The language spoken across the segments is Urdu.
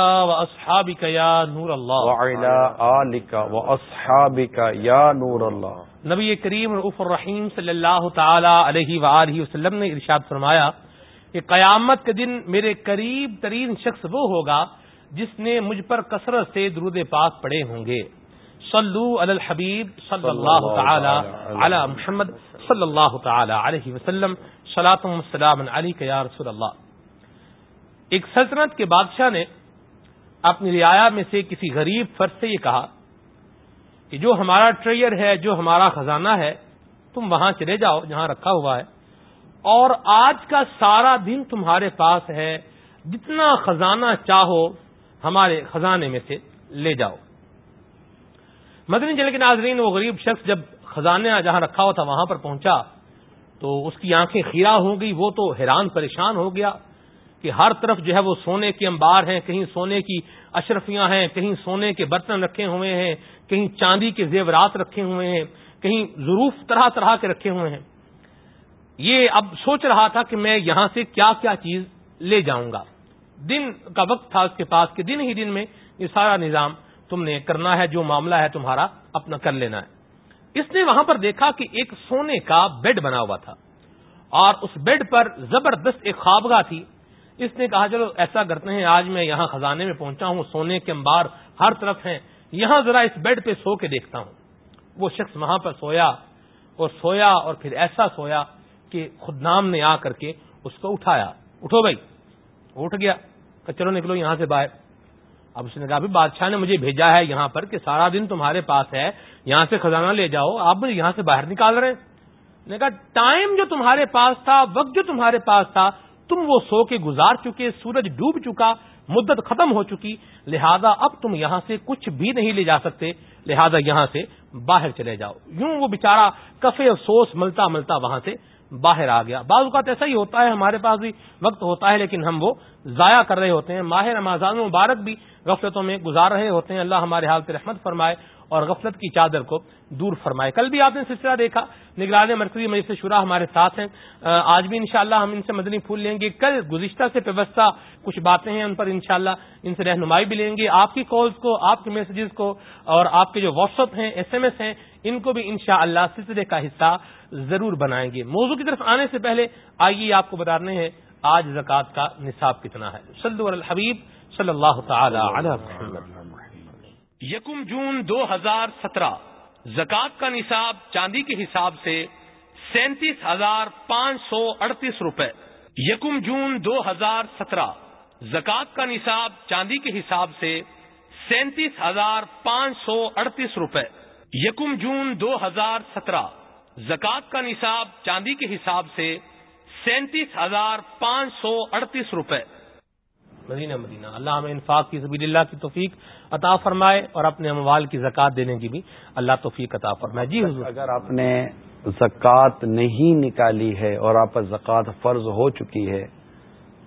واصحابك يا نور الله. وعلى آلك واصحابك يا نور الله. نبی کریم رعف الرحیم صلی اللہ تعالی علیہ وآلہ وسلم نے ارشاد فرمایا کہ قیامت کے دن میرے قریب ترین شخص وہ ہوگا جس نے مجھ پر کثرت سے درود پاک پڑے ہوں گے۔ صلو علی الحبیب صلی اللہ تعالی علی محمد صلی اللہ تعالی علیہ وسلم۔ السلام علی یا رسول اللہ۔ ایک سلطنت کے بادشاہ نے اپنی رعایا میں سے کسی غریب فرد سے یہ کہا کہ جو ہمارا ٹریئر ہے، جو ہمارا خزانہ ہے، تم وہاں چلے جاؤ جہاں رکھا ہوا ہے۔ اور آج کا سارا دن تمہارے پاس ہے، جتنا خزانہ چاہو ہمارے خزانے میں سے لے جاؤ۔ مدنی جل کے ناظرین، وہ غریب شخص جب خزانہ جہاں رکھا ہوا تھا وہاں پر پہنچا، تو اس کی آنکھیں خیرا ہو گئی وہ تو حیران پریشان ہو گیا۔ کہ ہر طرف جو ہے وہ سونے کے انبار ہیں، کہیں سونے کی اشرفیاں ہیں، کہیں سونے کے برتن رکھے ہوئے ہیں، کہیں چاندی کے زیورات رکھے ہوئے ہیں، کہیں ضرور طرح طرح کے رکھے ہوئے ہیں۔ یہ اب سوچ رہا تھا کہ میں یہاں سے کیا کیا چیز لے جاؤں گا۔ دن کا وقت تھا اس کے پاس کہ دن ہی دن میں یہ سارا نظام تم نے کرنا ہے، جو معاملہ ہے تمہارا اپنا کر لینا ہے۔ اس نے وہاں پر دیکھا کہ ایک سونے کا بیڈ بنا ہوا تھا۔ اور اس بیڈ پر زبردست ایک خوابگاہ تھی۔ اس نے کہا، چلو ایسا کرتے ہیں، آج میں یہاں خزانے میں پہنچا ہوں، سونے کے انبار ہر طرف ہیں، یہاں ذرا اس بیڈ پہ سو کے دیکھتا ہوں۔ وہ شخص وہاں پر سویا اور سویا اور پھر ایسا سویا کہ خود نام نے آ کر کے اس کو اٹھایا۔ اٹھو بھائی۔ اٹھ گیا۔ کہ چلو نکلو یہاں سے باہر۔ اب اس نے کہا بادشاہ نے مجھے بھیجا ہے یہاں پر کہ سارا دن تمہارے پاس ہے، یہاں سے خزانہ لے جاؤ، آپ مجھے یہاں سے باہر نکال رہے ہیں۔ نے کہا، ٹائم جو تمہارے پاس تھا، وقت جو تمہارے پاس تھا تم وہ سو کے گزار چکے، سورج ڈوب چکا، مدت ختم ہو چکی، لہذا اب تم یہاں سے کچھ بھی نہیں لے جا سکتے، لہذا یہاں سے باہر چلے جاؤ۔ یوں وہ بےچارا کفے افسوس ملتا ملتا وہاں سے باہر آ گیا۔ بعض اوقات ایسا ہی ہوتا ہے، ہمارے پاس بھی وقت ہوتا ہے، لیکن ہم وہ ضائع کر رہے ہوتے ہیں۔ ماہر رمضان مبارک بھی غفلتوں میں گزار رہے ہوتے ہیں۔ اللہ ہمارے حال پہ رحمت فرمائے اور غفلت کی چادر کو دور فرمائے۔ کل بھی آپ نے سلسلہ دیکھا، نگران مرکزی مجلس شورا ہمارے ساتھ ہیں۔ آج بھی انشاءاللہ ہم ان سے مدنی پھول لیں گے۔ کل گزشتہ سے ویوستھا کچھ باتیں ہیں، ان پر انشاءاللہ ان سے رہنمائی بھی لیں گے۔ آپ کی کالز کو، آپ کے میسجز کو اور آپ کے جو واٹس ایپ ہیں، ایس ایم ایس ہیں ان کو بھی انشاءاللہ شاء سلسلے کا حصہ ضرور بنائیں گے۔ موضوع کی طرف آنے سے پہلے آئیے آپ کو بتانے ہیں، آج زکوٰۃ کا نصاب کتنا ہے۔ سلو الحبیب، صلی اللہ تعالی یکم جون دو ہزار سترہ، زکوٰۃ کا نصاب چاندی کے حساب سے سینتیس ہزار پانچ سو اڑتیس روپے۔ یکم جون دو ہزار سترہ، زکوٰۃ کا نصاب چاندی کے حساب سے سینتیس ہزار پانچ سو اڑتیس روپے۔ یکم جون دو ہزار سترہ، زکوٰۃ کا نصاب چاندی کے حساب سے سینتیس ہزار پانچ سو اڑتیس روپے۔ مدینہ مدینہ، اللہ ہمیں انفاق کی زبی اللہ کی توفیق عطا فرمائے اور اپنے اموال کی زکوٰۃ دینے کی بھی اللہ توفیق عطا فرمائے۔ جی حضور۔ اگر آپ نے زکوٰۃ نہیں نکالی ہے اور آپ پر زکوٰۃ فرض ہو چکی ہے،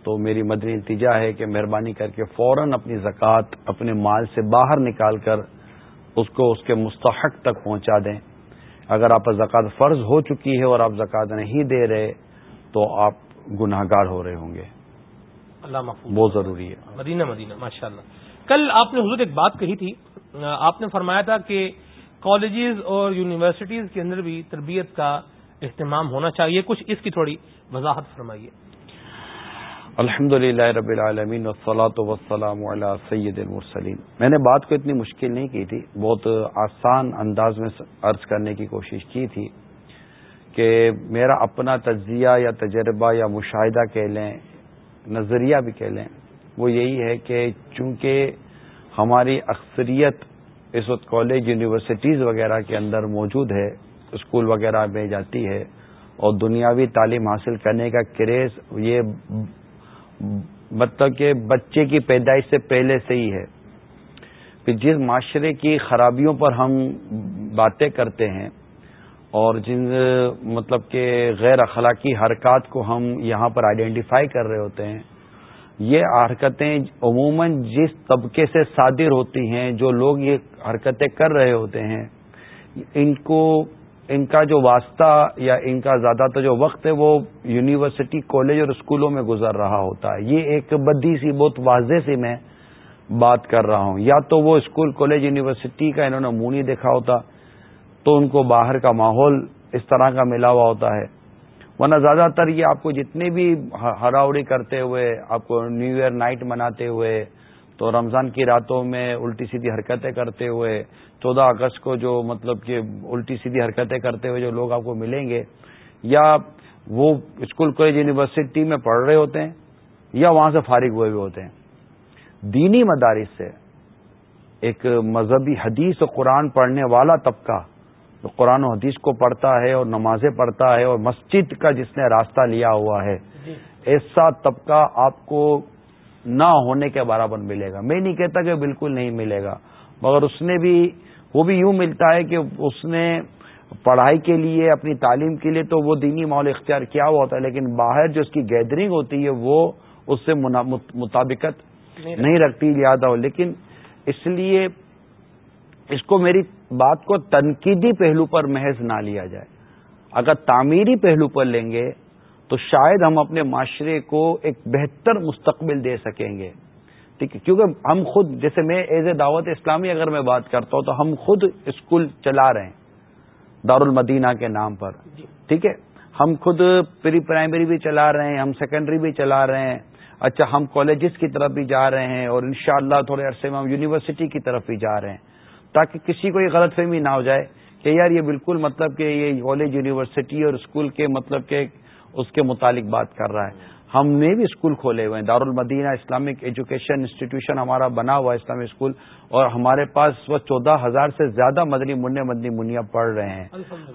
تو میری مدنی نتیجہ ہے کہ مہربانی کر کے فوراً اپنی زکوٰۃ اپنے مال سے باہر نکال کر اس کو اس کے مستحق تک پہنچا دیں۔ اگر آپ پر زکوٰۃ فرض ہو چکی ہے اور آپ زکوٰۃ نہیں دے رہے تو آپ گناہ گار ہو رہے ہوں گے۔ اللہ محفوظ۔ بہت ضروری ہے۔ مدینہ مدینہ ماشاء اللہ کل آپ نے حضور ایک بات کہی تھی۔ آپ نے فرمایا تھا کہ کالجز اور یونیورسٹیز کے اندر بھی تربیت کا اہتمام ہونا چاہیے۔ کچھ اس کی تھوڑی وضاحت فرمائیے۔ الحمد للہ رب العالمین وسلاۃ وسلام علیہ سید المرسلین۔ میں نے بات کو اتنی مشکل نہیں کی تھی، بہت آسان انداز میں عرض کرنے کی کوشش کی تھی کہ میرا اپنا تجزیہ یا تجربہ یا مشاہدہ کہہ لیں، نظریہ بھی کہہ لیں۔ وہ یہی ہے کہ چونکہ ہماری اکثریت اس وقت کالج، یونیورسٹیز وغیرہ کے اندر موجود ہے، اسکول وغیرہ میں جاتی ہے اور دنیاوی تعلیم حاصل کرنے کا کریز یہ مطلب کہ بچے کی پیدائش سے پہلے سے ہی ہے۔ کہ جس معاشرے کی خرابیوں پر ہم باتیں کرتے ہیں اور جن مطلب کہ غیر اخلاقی حرکات کو ہم یہاں پر آئیڈینٹیفائی کر رہے ہوتے ہیں، یہ حرکتیں عموماً جس طبقے سے صادر ہوتی ہیں، جو لوگ یہ حرکتیں کر رہے ہوتے ہیں، ان کو ان کا جو واسطہ یا ان کا زیادہ تر جو وقت ہے وہ یونیورسٹی کالج اور اسکولوں میں گزر رہا ہوتا ہے۔ یہ ایک بدی سی بہت واضح سی میں بات کر رہا ہوں۔ یا تو وہ اسکول، کالج، یونیورسٹی کا انہوں نے منہ نہیں دیکھا ہوتا، تو ان کو باہر کا ماحول اس طرح کا ملا ہوا ہوتا ہے۔ ورنہ زیادہ تر یہ آپ کو جتنے بھی ہراوڑی کرتے ہوئے، آپ کو نیو ایئر نائٹ مناتے ہوئے، تو رمضان کی راتوں میں الٹی سیدھی حرکتیں کرتے ہوئے چودہ اگست کو جو مطلب کہ الٹی سیدھی حرکتیں کرتے ہوئے جو لوگ آپ کو ملیں گے یا وہ اسکول کالج یونیورسٹی میں پڑھ رہے ہوتے ہیں یا وہاں سے فارغ ہوئے بھی ہوتے ہیں دینی مدارس سے ایک مذہبی حدیث و قرآن پڑھنے والا طبقہ جو قرآن و حدیث کو پڑھتا ہے اور نمازیں پڑھتا ہے اور مسجد کا جس نے راستہ لیا ہوا ہے جی۔ ایسا طبقہ آپ کو نہ ہونے کے برابر ملے گا میں نہیں کہتا کہ بالکل نہیں ملے گا مگر اس نے بھی وہ بھی یوں ملتا ہے کہ اس نے پڑھائی کے لیے اپنی تعلیم کے لیے تو وہ دینی ماحول اختیار کیا ہوا ہوتا ہے لیکن باہر جو اس کی گیدرنگ ہوتی ہے وہ اس سے مطابقت نہیں رکھتی۔ یاد ہو لیکن اس لیے اس کو میری بات کو تنقیدی پہلو پر محض نہ لیا جائے۔ اگر تعمیری پہلو پر لیں گے تو شاید ہم اپنے معاشرے کو ایک بہتر مستقبل دے سکیں گے۔ ٹھیک ہے کیونکہ ہم خود جیسے میں ایز اے دعوت اسلامی اگر میں بات کرتا ہوں تو ہم خود اسکول چلا رہے ہیں دارالمدینہ کے نام پر۔ جی۔ ٹھیک ہے؟ ہم خود پری پرائمری بھی چلا رہے ہیں ہم سیکنڈری بھی چلا رہے ہیں۔ اچھا ہم کالجز کی طرف بھی جا رہے ہیں اور انشاءاللہ تھوڑے عرصے میں ہم یونیورسٹی کی طرف بھی جا رہے ہیں تاکہ کسی کو یہ غلط فہمی نہ ہو جائے کہ یار یہ بالکل مطلب کہ یہ کالج یونیورسٹی اور اسکول کے مطلب کہ اس کے متعلق بات کر رہا ہے۔ ہم نے بھی اسکول کھولے ہوئے ہیں۔ دارالمدینہ اسلامک ایجوکیشن انسٹیٹیوشن ہمارا بنا ہوا ہے اسلامی اسکول اور ہمارے پاس وہ چودہ ہزار سے زیادہ مدنی منع مدنی منیا پڑھ رہے ہیں۔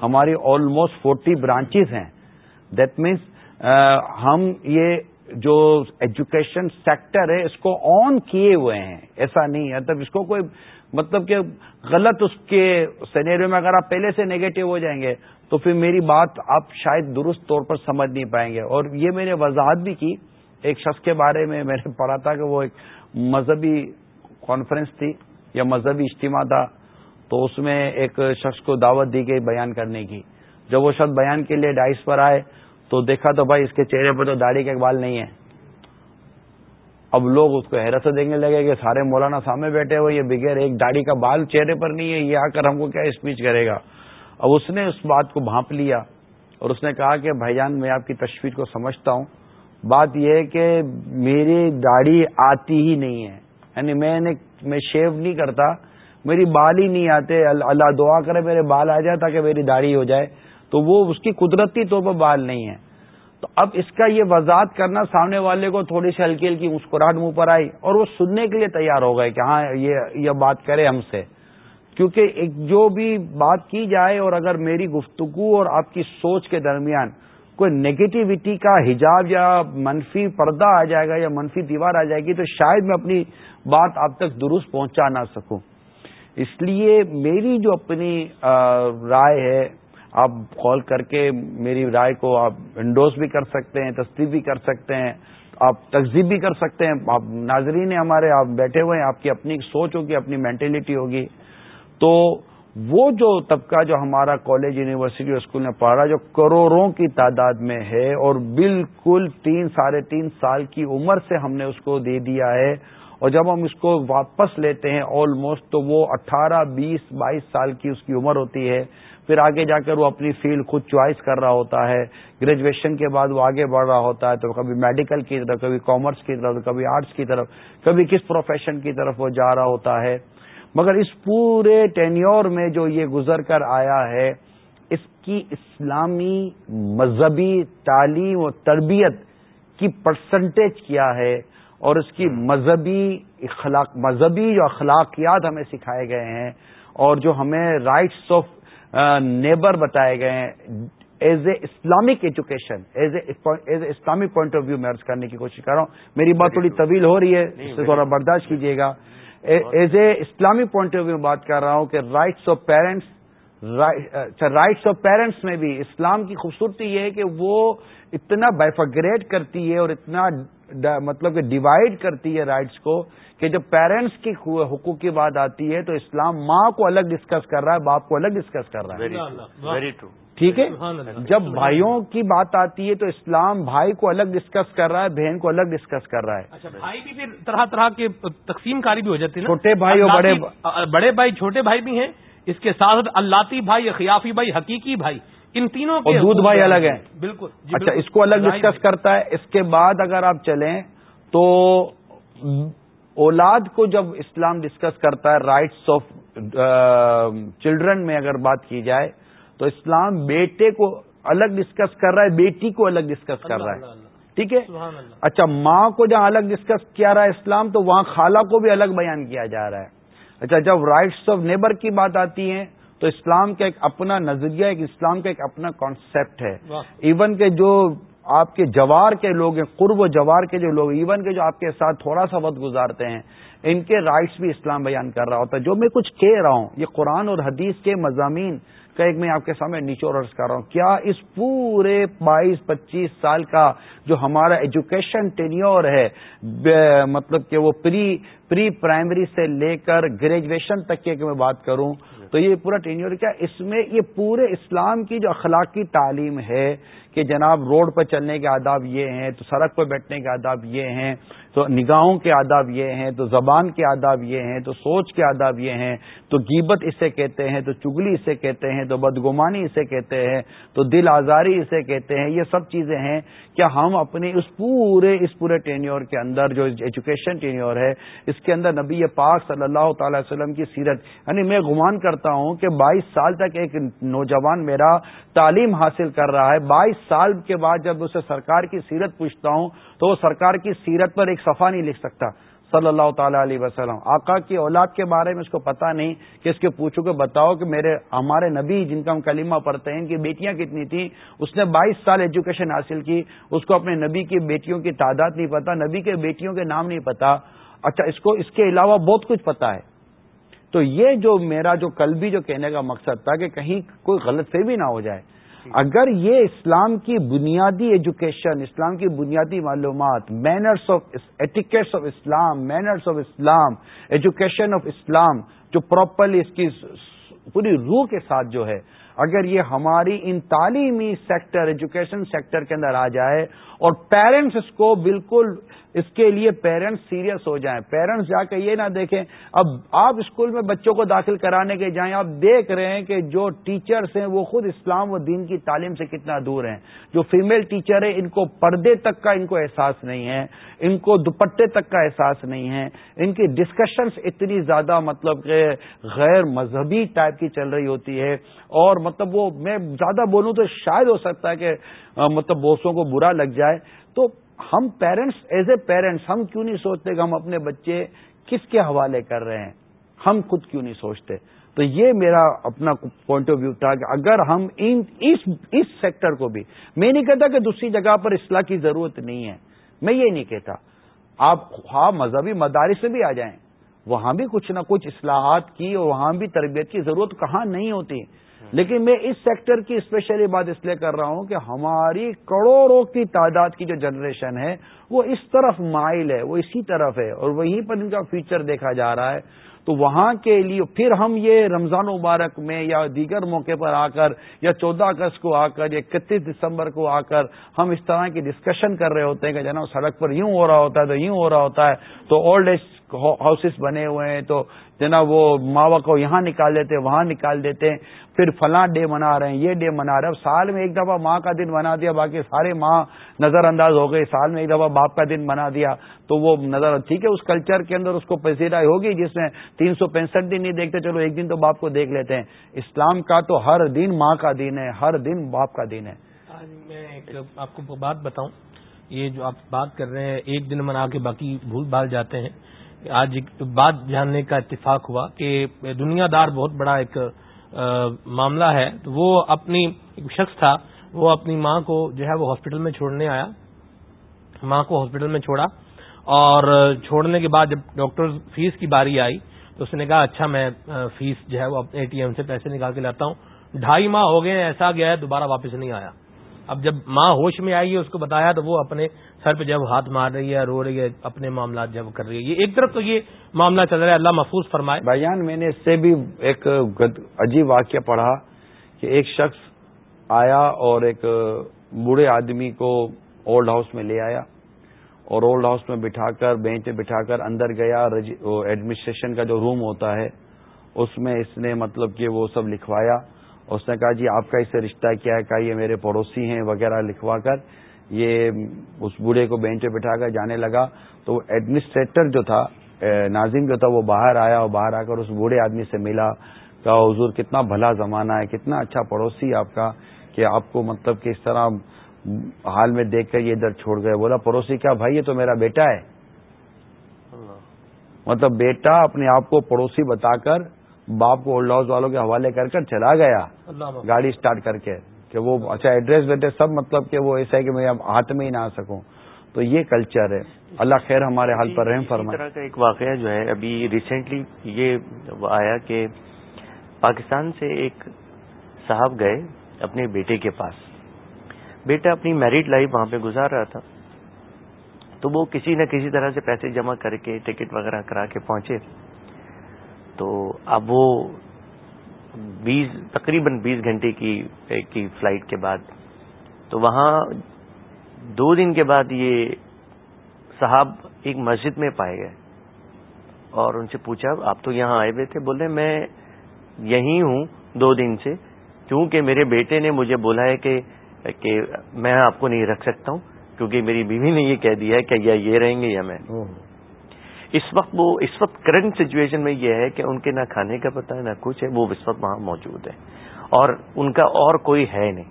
ہماری آلموسٹ فورٹی برانچز ہیں۔ دیٹ مینس ہم یہ جو ایجوکیشن سیکٹر ہے اس کو آن کیے ہوئے ہیں۔ ایسا نہیں ہے۔ تب اس کو کوئی مطلب کہ غلط اس کے سینیریو میں اگر آپ پہلے سے نیگیٹو ہو جائیں گے تو پھر میری بات آپ شاید درست طور پر سمجھ نہیں پائیں گے۔ اور یہ میں نے وضاحت بھی کی ایک شخص کے بارے میں میں نے پڑھا تھا کہ وہ ایک مذہبی کانفرنس تھی یا مذہبی اجتماع تھا، تو اس میں ایک شخص کو دعوت دی گئی بیان کرنے کی۔ جب وہ شخص بیان کے لیے ڈائس پر آئے تو دیکھا تو بھائی اس کے چہرے پر تو داڑھی کے اقبال نہیں ہے۔ اب لوگ اس کو حیرت سے دیکھنے لگے کہ سارے مولانا سامنے بیٹھے ہوئے، یہ بغیر ایک داڑھی کا بال چہرے پر نہیں ہے، یہ آ کر ہم کو کیا اسپیچ کرے گا؟ اب اس نے اس بات کو بھانپ لیا اور اس نے کہا کہ بھائی جان، میں آپ کی تشویش کو سمجھتا ہوں۔ بات یہ ہے کہ میری داڑھی آتی ہی نہیں ہے۔ یعنی میں نے، میں شیو نہیں کرتا، میری بال ہی نہیں آتے۔ اللہ دعا کرے میرے بال آ جائے تاکہ میری داڑھی ہو جائے۔ تو وہ، اس کی قدرتی طور پر بال نہیں ہے۔ تو اب اس کا یہ وضاحت کرنا سامنے والے کو تھوڑی سی ہلکی ہلکی مسکراہٹ منہ پر آئی اور وہ سننے کے لیے تیار ہو گئے کہ ہاں یہ بات کرے ہم سے۔ کیونکہ ایک جو بھی بات کی جائے اور اگر میری گفتگو اور آپ کی سوچ کے درمیان کوئی نگیٹیوٹی کا حجاب یا منفی پردہ آ جائے گا یا منفی دیوار آ جائے گی، تو شاید میں اپنی بات آپ تک درست پہنچا نہ سکوں۔ اس لیے میری جو اپنی رائے ہے، آپ کال کر کے میری رائے کو آپ انڈوز بھی کر سکتے ہیں تصدیق بھی کر سکتے ہیں، آپ تقزیب بھی کر سکتے ہیں۔ آپ ناظرین ہمارے، آپ بیٹھے ہوئے ہیں، آپ کی اپنی سوچ ہوگی، اپنی مینٹلٹی ہوگی۔ تو وہ جو طبقہ جو ہمارا کالج یونیورسٹی اسکول میں پڑھ رہا جو کروڑوں کی تعداد میں ہے اور بالکل تین ساڑھے تین سال کی عمر سے ہم نے اس کو دے دیا ہے اور جب ہم اس کو واپس لیتے ہیں آلموسٹ تو وہ اٹھارہ، بیس، بائیس سال کی اس کی عمر ہوتی ہے۔ پھر آگے جا کر وہ اپنی فیلڈ خود چوائس کر رہا ہوتا ہے۔ گریجویشن کے بعد وہ آگے بڑھ رہا ہوتا ہے۔ تو کبھی میڈیکل کی طرف، کبھی کامرس کی طرف، کبھی آرٹس کی طرف، کبھی کس پروفیشن کی طرف وہ جا رہا ہوتا ہے۔ مگر اس پورے ٹینیور میں جو یہ گزر کر آیا ہے اس کی اسلامی مذہبی تعلیم و تربیت کی پرسنٹیج کیا ہے اور اس کی مذہبی اخلاق مذہبی جو اخلاقیات ہمیں سکھائے گئے ہیں اور جو ہمیں رائٹس آف نیبر بتائے گئے ہیں as a Islamic education as a Islamic point of view میں ارض کرنے کی کوشش کر رہا ہوں۔ میری بات تھوڑی طویل ہو رہی ہے اس سے تھوڑا برداشت کیجیے گا۔ As a Islamic point of view میں بات کر رہا ہوں کہ rights of parents rights of parents میں بھی اسلام کی خوبصورتی یہ ہے کہ وہ اتنا بائفگریٹ کرتی ہے اور اتنا مطلب کہ ڈیوائڈ کرتی ہے رائٹس کو کہ جب پیرنٹس کی حقوق کی بات آتی ہے تو اسلام ماں کو الگ ڈسکس کر رہا ہے باپ کو الگ ڈسکس کر رہا ہے۔ ویری ٹرو ٹھیک ہے؟ جب بھائیوں کی بات آتی ہے تو اسلام بھائی کو الگ ڈسکس کر رہا ہے بہن کو الگ ڈسکس کر رہا ہے۔ اچھا بھائی بھی پھر طرح طرح کے تقسیم کاری بھی ہو جاتی ہے چھوٹے بھائی اور بڑے بڑے بھائی چھوٹے بھائی بھی ہیں اس کے ساتھ اللہ بھائی خیافی بھائی حقیقی بھائی ان تینوں کے دودھ بھائی الگ ہیں۔ بالکل جی اچھا اس کو الگ ڈسکس کرتا ہے۔ اس کے بعد اگر آپ چلیں تو اولاد کو جب اسلام ڈسکس کرتا ہے رائٹس آف چلڈرن میں اگر بات کی جائے تو اسلام بیٹے کو الگ ڈسکس کر رہا ہے بیٹی کو الگ ڈسکس کر رہا ہے۔ ٹھیک ہے؟ اچھا ماں کو جہاں الگ ڈسکس کیا رہا ہے اسلام تو وہاں خالہ کو بھی الگ بیان کیا جا رہا ہے۔ اچھا جب رائٹس آف نیبر کی بات آتی ہے تو اسلام کا ایک اپنا نظریہ ایک اسلام کا ایک اپنا کانسیپٹ ہے۔ ایون کہ جو آپ کے جوار کے لوگ ہیں، قرب و جوار کے جو لوگ ایون کے جو آپ کے ساتھ تھوڑا سا وقت گزارتے ہیں، ان کے رائٹس بھی اسلام بیان کر رہا ہوتا ہے۔ جو میں کچھ کہہ رہا ہوں، یہ قرآن اور حدیث کے مضامین کا ایک میں آپ کے سامنے نیچو رس کر رہا ہوں۔ کیا اس پورے بائیس، پچیس سال کا جو ہمارا ایجوکیشن ٹینیور ہے مطلب کہ وہ پری پری پرائمری سے لے کر گریجویشن تک کی میں بات کروں تو یہ پورا ٹینیور کیا اس میں یہ پورے اسلام کی جو اخلاقی تعلیم ہے کہ جناب روڈ پر چلنے کے آداب یہ ہیں، تو سڑک پر بیٹھنے کے آداب یہ ہیں تو نگاہوں کے آداب یہ ہیں، تو زبان کے آداب یہ ہیں، تو سوچ کے آداب یہ ہیں، تو گیبت اسے کہتے ہیں، تو چگلی اسے کہتے ہیں، تو بدگمانی اسے کہتے ہیں، تو دل آزاری اسے کہتے ہیں، یہ سب چیزیں ہیں۔ کیا ہم اپنے اس پورے اس پورے ٹینیور کے اندر، جو ایجوکیشن ٹینیور ہے، اس کے اندر نبی پاک صلی اللہ تعالی وسلم کی سیرت یعنی میں گمان کرتا ہوں کہ بائیس سال تک ایک نوجوان میرا تعلیم حاصل کر رہا ہے۔ بائیس سال کے بعد جب اسے سرکار کی سیرت پوچھتا ہوں، تو وہ سرکار کی سیرت پر ایک صفحہ نہیں لکھ سکتا۔ صلی اللہ تعالی علیہ وسلم۔ آقا کی اولاد کے بارے میں اس کو پتا نہیں کہ اس کے پوچھو کہ بتاؤ کہ میرے ہمارے نبی جن کا ہم کلمہ پڑھتے ہیں، ان کی بیٹیاں کتنی تھیں؟ اس نے بائیس سال ایجوکیشن حاصل کی، اس کو اپنے نبی کی بیٹیوں کی تعداد نہیں پتا نبی کے بیٹیوں کے نام نہیں پتا اچھا اس کو، اس کے علاوہ بہت کچھ پتا ہے۔ تو یہ جو میرا جو کل بھی جو کہنے کا مقصد تھا کہ کہیں کوئی غلط فہمی نہ ہو جائے جی۔ اگر یہ اسلام کی بنیادی ایجوکیشن اسلام کی بنیادی معلومات manners of etiquettes of Islam manners of Islam education of Islam, جو پراپرلی اس کی پوری روح کے ساتھ جو ہے، اگر یہ ہماری ان تعلیمی سیکٹر ایجوکیشن سیکٹر کے اندر آ جائے اور پیرنٹس اس کو بالکل اس کے لیے پیرنٹس سیریس ہو جائیں۔ پیرنٹس جا کے یہ نہ دیکھیں، اب آپ اسکول میں بچوں کو داخل کرانے کے جائیں، آپ دیکھ رہے ہیں کہ جو ٹیچرس ہیں، وہ خود اسلام و دین کی تعلیم سے کتنا دور ہیں۔ جو فیمل ٹیچر ہیں، ان کو پردے تک کا ان کو احساس نہیں ہے، ان کو دوپٹے تک کا احساس نہیں ہے۔ ان کی ڈسکشنس اتنی زیادہ مطلب کہ غیر مذہبی ٹائپ کی چل رہی ہوتی ہے۔ اور مطلب وہ میں زیادہ بولوں تو شاید ہو سکتا ہے کہ مطلب بوسوں کو برا لگ جائے۔ تو ہم پیرنٹس ایز اے پیرنٹس ہم کیوں نہیں سوچتے کہ ہم اپنے بچے کس کے حوالے کر رہے ہیں؟ ہم خود کیوں نہیں سوچتے؟ تو یہ میرا اپنا پوائنٹ آف ویو تھا کہ اگر ہم ان اس اس سیکٹر کو بھی میں نہیں کہتا کہ دوسری جگہ پر اصلاح کی ضرورت نہیں ہے۔ میں یہ نہیں کہتا۔ آپ ہاں مذہبی مدارس سے بھی آ جائیں۔ وہاں بھی کچھ نہ کچھ اصلاحات کی اور وہاں بھی تربیت کی ضرورت کہاں نہیں ہوتی۔ ہاں۔ لیکن میں اس سیکٹر کی اسپیشلی بات اس لیے کر رہا ہوں کہ ہماری کروڑوں کی تعداد کی جو جنریشن ہے، وہ اس طرف مائل ہے، وہ اسی طرف ہے، اور وہیں پر ان کا فیچر دیکھا جا رہا ہے۔ تو وہاں کے لیے پھر ہم یہ رمضان مبارک میں یا دیگر موقع پر آ کر یا چودہ اگست کو آ کر، یا اکتیس دسمبر کو آ کر ہم اس طرح کی ڈسکشن کر رہے ہوتے ہیں کہ جناب سڑک پر یوں ہو رہا ہوتا ہے تو یوں ہو رہا ہوتا ہے۔ تو اولڈ ایج ہاؤسز بنے ہوئے ہیں، تو جناب وہ ماوا کو یہاں نکال دیتے، وہاں نکال دیتے۔ ہیں پھر فلاں ڈے منا رہے ہیں، یہ ڈے منا رہے ہیں۔ اب سال میں ایک دفعہ ماں کا دن بنا دیا، باقی سارے ماں نظر انداز ہو گئے، سال میں ایک دفعہ باپ کا دن بنا دیا، تو وہ نظر ٹھیک ہے، اس کلچر کے اندر اس کو پذیرائی ہوگی جس میں تین سو پینسٹھ دن نہیں دیکھتے، چلو ایک دن تو باپ کو دیکھ لیتے ہیں۔ اسلام کا تو ہر دن ماں کا دن ہے، ہر دن باپ کا دن ہے۔ میں ایک آپ کو بات بتاؤں، یہ جو آپ بات کر رہے ہیں، ایک دن منا کے باقی بھول بھال جاتے ہیں۔ آج ایک بات جاننے کا اتفاق ہوا کہ دنیا دار بہت بڑا ایک معاملہ ہے، تو وہ اپنی ایک شخص تھا، وہ اپنی ماں کو جو ہے وہ ہاسپٹل میں چھوڑنے آیا۔ ماں کو ہاسپٹل میں چھوڑا۔ اور چھوڑنے کے بعد جب ڈاکٹر فیس کی باری آئی، تو اس نے کہا اچھا میں فیس جو ہے وہ اپنے اے ٹی ایم سے پیسے نکال کے لاتا ہوں۔ ڈھائی ماہ ہو گئے، ایسا گیا ہے، دوبارہ واپس نہیں آیا۔ اب جب ماں ہوش میں آئی ہے، اس کو بتایا تو وہ اپنے سر پہ جب ہاتھ مار رہی ہے، رو رہی ہے، اپنے معاملات جب کر رہی ہے۔ یہ ایک طرف تو یہ معاملہ چل رہا ہے، اللہ محفوظ فرمائے۔ بھائیان میں نے اس سے بھی ایک عجیب واقعہ پڑھا کہ ایک شخص آیا اور ایک بوڑھے آدمی کو اولڈ ہاؤس میں لے آیا اور اولڈ ہاؤس میں بٹھا کر، بینچ پہ بٹھا کر اندر گیا۔ ایڈمنسٹریشن کا جو روم ہوتا ہے، اس میں اس نے مطلب کہ وہ سب لکھوایا۔ اس نے کہا جی آپ کا اس سے رشتہ کیا ہے؟ کہا یہ میرے پڑوسی ہیں وغیرہ لکھوا کر یہ اس بوڑھے کو بینچ پہ بٹھا کر جانے لگا۔ تو ایڈمنسٹریٹر جو تھا ناظم جو تھا وہ باہر آیا اور باہر آ کر اس بوڑھے آدمی سے ملا۔ کہا حضور کتنا بھلا زمانہ ہے کتنا اچھا پڑوسی آپ کا کہ آپ کو مطلب کہ اس طرح حال میں دیکھ کر یہ ادھر چھوڑ گئے۔ بولا پڑوسی کیا بھائی یہ تو میرا بیٹا ہے۔ مطلب بیٹا اپنے آپ کو پڑوسی بتا کر باپ کو اولڈ ہاؤس والوں کے حوالے کر کر چلا گیا۔ گاڑی اسٹارٹ کر کے کہ وہ اچھا ایڈریس ویڈریس سب مطلب کہ وہ ایسا ہے کہ میں اب ہاتھ میں ہی نہ آ سکوں۔ تو یہ کلچر ہے۔ اللہ خیر ہمارے حال پر رحم فرمائے۔ طرح کا ایک واقعہ جو ہے ابھی ریسنٹلی یہ آیا کہ پاکستان سے ایک صاحب گئے اپنے بیٹے کے پاس۔ بیٹا اپنی میرڈ لائف وہاں پہ گزار رہا تھا۔ تو وہ کسی نہ کسی طرح سے پیسے جمع کر کے ٹکٹ وغیرہ کرا کے پہنچے۔ تو اب وہ بیس، تقریباً بیس گھنٹے کی فلائٹ کے بعد، تو وہاں دو دن کے بعد یہ صاحب ایک مسجد میں پائے گئے اور ان سے پوچھا، آپ تو یہاں آئے ہوئے تھے؟ بولے، میں یہی ہوں دو دن سے، کیونکہ میرے بیٹے نے مجھے بولا ہے کہ کہ میں آپ کو نہیں رکھ سکتا ہوں، کیونکہ میری بیوی نے یہ کہہ دیا ہے کہ یا یہ رہیں گے یا میں۔ اس وقت وہ اس وقت کرنٹ سچویشن میں یہ ہے کہ ان کے نہ کھانے کا پتہ ہے نہ کچھ ہے وہ اس وقت وہاں موجود ہے۔ اور ان کا اور کوئی ہے نہیں۔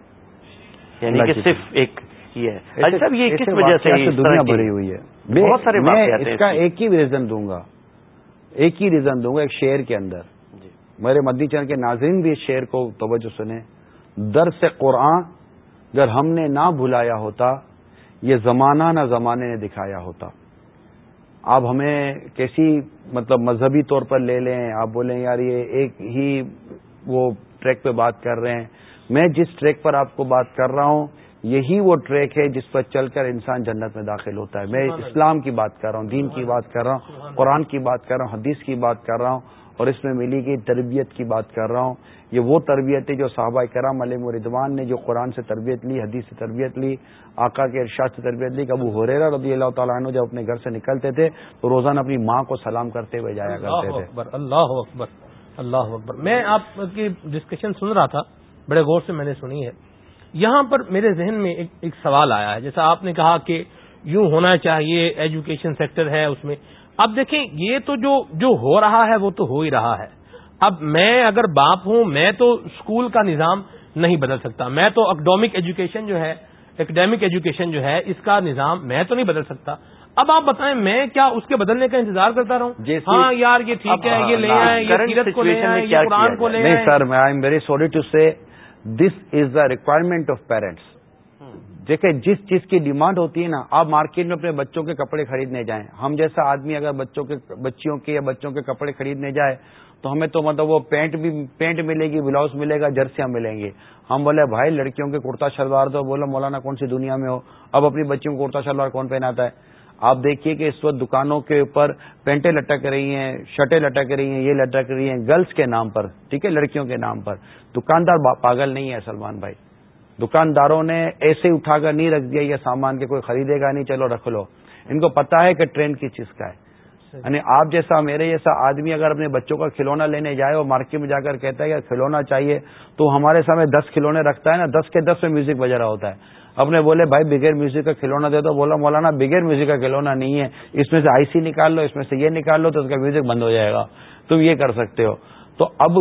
یعنی کہ صرف ایک یہ ہے۔ یہ کس وجہ سے دنیا بھری ہوئی ہے؟ بہت سارے میں اس کا ایک ہی ریزن دوں گا۔ ایک ہی ریزن دوں گا ایک شعر کے اندر۔ جی۔ میرے مدی چند کے ناظرین بھی اس شعر کو توجہ سنیں۔ در سے قرآن اگر ہم نے نہ بھلایا ہوتا یہ زمانہ نہ زمانے نے دکھایا ہوتا۔ آپ ہمیں کیسی مطلب مذہبی طور پر لے لیں آپ بولیں یار یہ ایک ہی وہ ٹریک پہ بات کر رہے ہیں۔ میں جس ٹریک پر آپ کو بات کر رہا ہوں یہی وہ ٹریک ہے جس پر چل کر انسان جنت میں داخل ہوتا ہے۔ میں اسلام کی بات کر رہا ہوں دین کی بات کر رہا ہوں قرآن کی بات کر رہا ہوں حدیث کی بات کر رہا ہوں۔ اور اس میں ملی گئی تربیت کی بات کر رہا ہوں۔ یہ وہ تربیت ہے جو صحابہ کرام علیہ مردوان نے جو قرآن سے تربیت لی حدیث سے تربیت لی آقا کے ارشاد سے تربیت لی کہ ابو حریرا رضی اللہ تعالیٰ عنہ جب اپنے گھر سے نکلتے تھے تو روزانہ اپنی ماں کو سلام کرتے ہوئے جایا کرتے تھے۔ اکبر اللہ اکبر اللہ اکبر۔ میں آپ کی ڈسکشن سن رہا تھا بڑے غور سے میں نے سنی ہے۔ یہاں پر میرے ذہن میں ایک ایک سوال آیا ہے۔ جیسا آپ نے کہا کہ یوں ہونا چاہیے ایجوکیشن سیکٹر ہے اس میں اب دیکھیں یہ تو جو جو ہو رہا ہے وہ تو ہو ہی رہا ہے۔ اب میں اگر باپ ہوں میں تو اسکول کا نظام نہیں بدل سکتا۔ میں تو اکڈومک ایجوکیشن جو ہے اکیڈیمک ایجوکیشن جو ہے اس کا نظام میں تو نہیں بدل سکتا۔ اب آپ بتائیں میں کیا اس کے بدلنے کا انتظار کرتا رہوں؟ ہاں یار یہ ٹھیک ہے یہ لے آئے یہ کو لے قرآن کو لے سر میں I am very sorry to سے this is the requirement of parents دیکھیں، جس چیز کی ڈیمانڈ ہوتی ہے نا، آپ مارکیٹ میں اپنے بچوں کے کپڑے خریدنے جائیں۔ ہم جیسا آدمی اگر بچوں کے، بچیوں کے یا بچوں کے کپڑے خریدنے جائے، تو ہمیں تو مطلب وہ پینٹ بھی، پینٹ ملے گی، بلاؤز ملے گا، جرسیاں ملیں گی۔ ہم بولے، بھائی، لڑکیوں کے کرتا شلوار دو بولو مولانا کون سی دنیا میں ہو؟ اب اپنی بچیوں کو کرتا شلوار کون پہناتا ہے؟ آپ دیکھیے کہ اس وقت دکانوں کے اوپر پینٹیں لٹک رہی ہیں، شرٹیں لٹک رہی ہیں، یہ لٹک رہی ہیں گرلس کے نام پر، ٹھیک ہے، لڑکیوں کے نام پر۔ دکاندار پاگل نہیں ہے، سلمان بھائی۔ دکانداروں نے ایسے اٹھا کر نہیں رکھ دیا یہ سامان کے کوئی خریدے گا نہیں چلو رکھ لو۔ ان کو پتا ہے کہ ٹرین کس چیز کا ہے۔ یعنی آپ جیسا میرے جیسا آدمی اگر اپنے بچوں کا کھلونا لینے جائے اور مارکیٹ میں جا کر کہتا ہے کہ کھلونا چاہیے۔ تو ہمارے سامنے دس کھلونے رکھتا ہے نا دس کے دس میں میوزک بجا رہا ہوتا ہے۔ اپنے بولے بھائی بغیر میوزک کا کھلونا دے دو۔ بولا مولانا بغیر میوزک کا کھلونا نہیں ہے۔ اس میں سے آئی سی نکال لو اس میں سے یہ نکال لو تو اس کا میوزک بند ہو جائے گا۔ تم یہ کر سکتے ہو۔ تو اب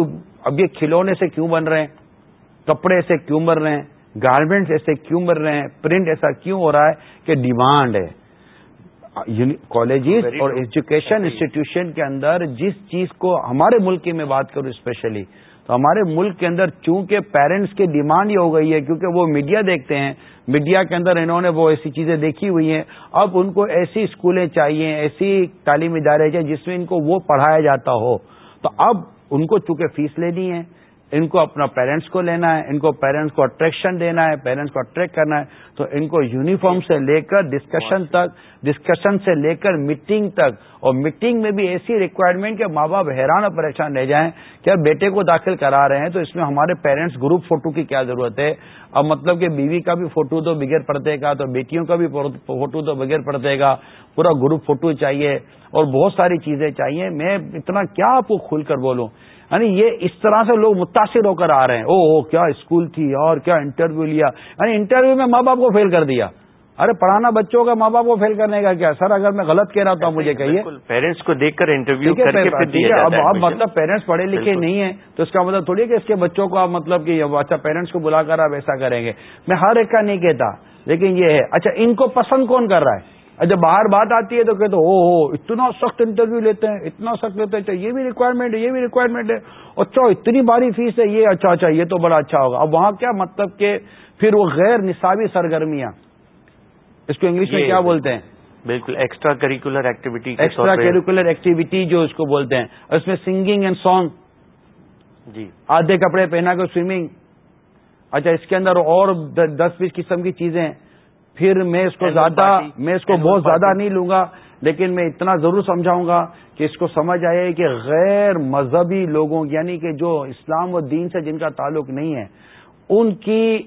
اب یہ کھلونے سے کیوں بن رہے ہیں؟ کپڑے سے کیوں بن رہے ہیں؟ گارمنٹس ایسے کیوں بن رہے ہیں؟ پرنٹ ایسا کیوں ہو رہا ہے کہ ڈیمانڈ ہے؟ کالجز اور ایجوکیشن انسٹیٹیوشن کے اندر جس چیز کو ہمارے ملک کی میں بات کروں اسپیشلی تو ہمارے ملک کے اندر چونکہ پیرنٹس کی ڈیمانڈ یہ ہو گئی ہے کیونکہ وہ میڈیا دیکھتے ہیں میڈیا کے اندر انہوں نے وہ ایسی چیزیں دیکھی ہوئی ہیں۔ اب ان کو ایسی اسکولیں چاہیے ایسی تعلیمی ادارے چاہیے جس میں ان کو وہ پڑھایا جاتا ہو۔ تو اب ان کو چونکہ فیس لینی ہے ان کو اپنا پیرنٹس کو لینا ہے ان کو پیرنٹس کو اٹریکشن دینا ہے پیرنٹس کو اٹریکٹ کرنا ہے تو ان کو یونیفارم سے لے کر ڈسکشن تک ڈسکشن سے لے کر میٹنگ تک اور میٹنگ میں بھی ایسی ریکوائرمنٹ کہ ماں باپ حیران اور پریشان رہ جائیں کہ اب بیٹے کو داخل کرا رہے ہیں تو اس میں ہمارے پیرنٹس گروپ فوٹو کی کیا ضرورت ہے؟ اب مطلب کہ بیوی کا بھی فوٹو تو بغیر پڑتے گا تو بیٹیوں کا بھی فوٹو تو بغیر پڑتے گا پورا گروپ فوٹو چاہیے اور بہت ساری چیزیں چاہیے۔ میں اتنا کیا آپ کو کھل کر بولوں؟ یعنی یہ اس طرح سے لوگ متاثر ہو کر آ رہے ہیں۔ او کیا اسکول تھی اور کیا انٹرویو لیا۔ یعنی انٹرویو میں ماں باپ کو فیل کر دیا۔ ارے پڑھانا بچوں کا ماں باپ کو فیل کرنے کا کیا؟ سر اگر میں غلط کہہ رہا ہوں تو مجھے کہیے۔ پیرنٹس کو دیکھ کر انٹرویو اب آپ مطلب پیرنٹس پڑھے لکھے نہیں ہیں تو اس کا مطلب تھوڑی کہ اس کے بچوں کو آپ مطلب کہ اچھا پیرنٹس کو بلا کر آپ ایسا کریں گے۔ میں ہر ایک کا نہیں کہتا لیکن یہ ہے۔ اچھا ان کو پسند کون کر رہا ہے؟ جب باہر بات آتی ہے تو کہتے ہو اتنا سخت انٹرویو لیتے ہیں اتنا سخت لیتے ہیں اچھا یہ بھی ریکوائرمنٹ ہے یہ بھی ریکوائرمنٹ ہے۔ اچھا اتنی باری فیس ہے یہ اچھا اچھا یہ تو بڑا اچھا ہوگا۔ اب وہاں کیا مطلب کہ پھر وہ غیر نصابی سرگرمیاں۔ اس کو انگلش میں کیا بولتے ہیں؟ بالکل extra curricular activity extra curricular activity جو اس کو بولتے ہیں۔ اس میں سنگنگ اینڈ سانگ جی۔ آدھے کپڑے پہنا کر سوئمنگ اچھا اس کے اندر اور دس بیس قسم کی چیزیں پھر میں اس کو زیادہ میں اس کو بہت زیادہ نہیں لوں گا لیکن میں اتنا ضرور سمجھاؤں گا کہ اس کو سمجھ آئے کہ غیر مذہبی لوگوں یعنی کہ جو اسلام و دین سے جن کا تعلق نہیں ہے ان کی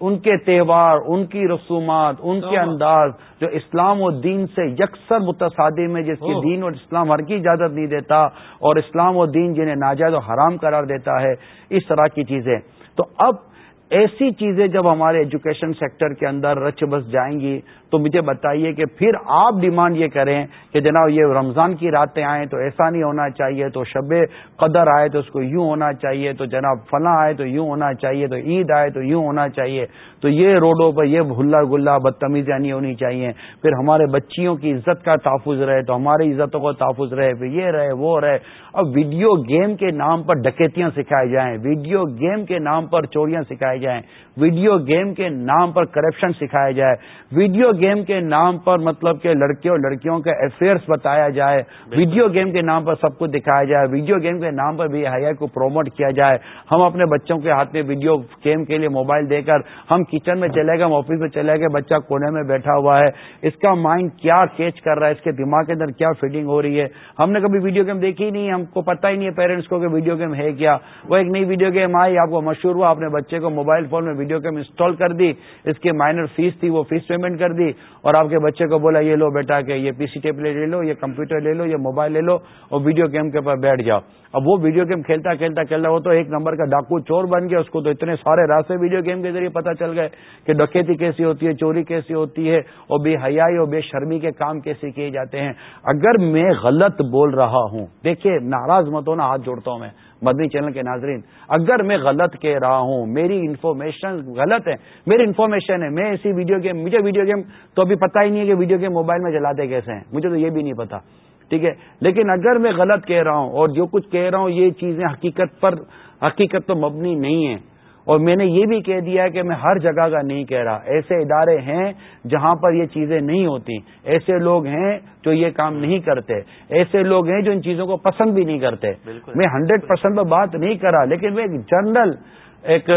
ان کے تہوار ان کی رسومات ان کے انداز جو اسلام و دین سے یکسر متصادم ہے جس کی دین اور اسلام ہر کی اجازت نہیں دیتا اور اسلام و دین جنہیں ناجائز و حرام قرار دیتا ہے اس طرح کی چیزیں۔ تو اب ایسی چیزیں جب ہمارے ایجوکیشن سیکٹر کے اندر رچ بس جائیں گی تو مجھے بتائیے کہ پھر آپ ڈیمانڈ یہ کریں کہ جناب یہ رمضان کی راتیں آئیں تو ایسا نہیں ہونا چاہیے، تو شب قدر آئے تو اس کو یوں ہونا چاہیے، تو جناب فلاں آئے تو یوں ہونا چاہیے، تو عید آئے تو یوں ہونا چاہیے۔ تو یہ روڈوں پر یہ بھلا گلا بدتمیزیاں نہیں ہونی چاہیے۔ پھر ہمارے بچیوں کی عزت کا تحفظ رہے، تو ہماری عزتوں کا تحفظ رہے، پھر یہ رہے، وہ رہے۔ اب ویڈیو گیم کے نام پر ڈکیتیاں سکھائی جائیں، ویڈیو گیم کے نام پر چوریاں سکھائی جائیں، ویڈیو گیم کے نام پر کرپشن سکھایا جائے۔ ویڈیو گیم کے نام پر مطلب کہ لڑکیوں لڑکیوں کے افیئرس بتایا جائے ویڈیو گیم کے نام پر سب کچھ دکھایا جائے ویڈیو گیم کے نام پر بھی حیا کو پروموٹ کیا جائے۔ ہم اپنے بچوں کے ہاتھ میں ویڈیو گیم کے لیے موبائل دے کر ہم کچن میں چلے گئے ہم آفس میں چلے گئے بچہ کونے میں بیٹھا ہوا ہے۔ اس کا مائنڈ کیا کیچ کر رہا ہے؟ اس کے دماغ کے اندر کیا فیڈنگ ہو رہی ہے؟ ہم نے کبھی ویڈیو گیم دیکھی ہی نہیں ہم کو پتا ہی نہیں ہے پیرنٹس کو کہ ویڈیو گیم ہے کیا۔ وہ ایک نئی ویڈیو گیم آئی آپ کو مشہور ہوا اپنے بچے کو موبائل فون میں ویڈیو گیم انسٹال کر دی۔ اس کی مائنر فیس تھی وہ فیس پیمنٹ کر دی۔ اور آپ کے بچے کو بولا، یہ لو بیٹا کہ یہ پی سی ٹیپ لے لو، یہ کمپیوٹر لے لو، یہ موبائل لے لو اور ویڈیو گیم کے اوپر بیٹھ جاؤ. اب وہ ویڈیو گیم کھیلتا کھیلتا کھیلتا، وہ تو ایک نمبر کا ڈاکو چور بن گیا، اس کو تو اتنے سارے راستے ویڈیو گیم کے ذریعے پتا چل گئے کہ ڈکیتی کیسی ہوتی ہے، چوری کیسی ہوتی ہے اور بے حیائی اور بے شرمی کے کام کیسے کیے جاتے ہیں۔ اگر میں غلط بول رہا ہوں، دیکھیے ناراض مت ہونا، ہاتھ جوڑتا ہوں میں۔ مدنی چینل کے ناظرین، اگر میں غلط کہہ رہا ہوں، میری انفارمیشن غلط ہے، میری انفارمیشن ہے، میں ایسی ویڈیو گیم مجھے ویڈیو گیم تو ابھی پتا ہی نہیں ہے کہ ویڈیو گیم موبائل میں چلاتے کیسے ہیں، مجھے تو یہ بھی نہیں پتا ٹھیک ہے؟ لیکن اگر میں غلط کہہ رہا ہوں اور جو کچھ کہہ رہا ہوں، یہ چیزیں حقیقت پر، حقیقت تو مبنی نہیں ہے اور میں نے یہ بھی کہہ دیا کہ میں ہر جگہ کا نہیں کہہ رہا۔ ایسے ادارے ہیں جہاں پر یہ چیزیں نہیں ہوتی۔ ایسے لوگ ہیں جو یہ کام نہیں کرتے۔ ایسے لوگ ہیں جو ان چیزوں کو پسند بھی نہیں کرتے۔ میں ہنڈریڈ پرسینٹ بات نہیں کرا لیکن میں ایک جنرل ایک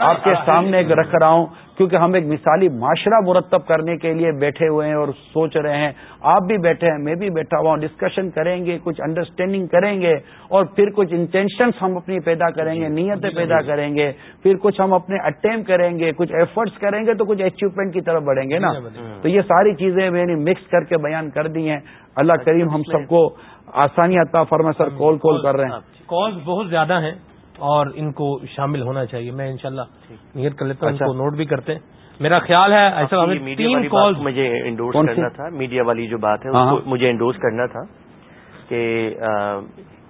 آپ کے سامنے ایک رکھ رہا ہوں کیونکہ ہم ایک مثالی معاشرہ مرتب کرنے کے لیے بیٹھے ہوئے ہیں اور سوچ رہے ہیں۔ آپ بھی بیٹھے ہیں میں بھی بیٹھا ہوا ہوں ڈسکشن کریں گے کچھ انڈرسٹینڈنگ کریں گے اور پھر کچھ انٹینشنس ہم اپنی پیدا کریں گے نیتیں پیدا کریں گے۔ پھر کچھ ہم اپنے اٹیمپ کریں گے کچھ ایفرٹس کریں گے تو کچھ اچیومنٹ کی طرف بڑھیں گے نا۔ تو یہ ساری چیزیں میں نے مکس کر کے بیان کر دی ہیں۔ اللہ کریم ہم سب کو آسانی عطا فرما سر کال کال کر رہے ہیں۔ کال بہت زیادہ ہیں۔ اور ان کو شامل ہونا چاہیے۔ میں انشاءاللہ نیت کر لیتا ہوں ان کو نوٹ بھی کرتے ہیں۔ میرا خیال ہے ایسا تین کال مجھے انڈورس کرنا تھا میڈیا والی جو بات ہے مجھے انڈورس کرنا تھا کہ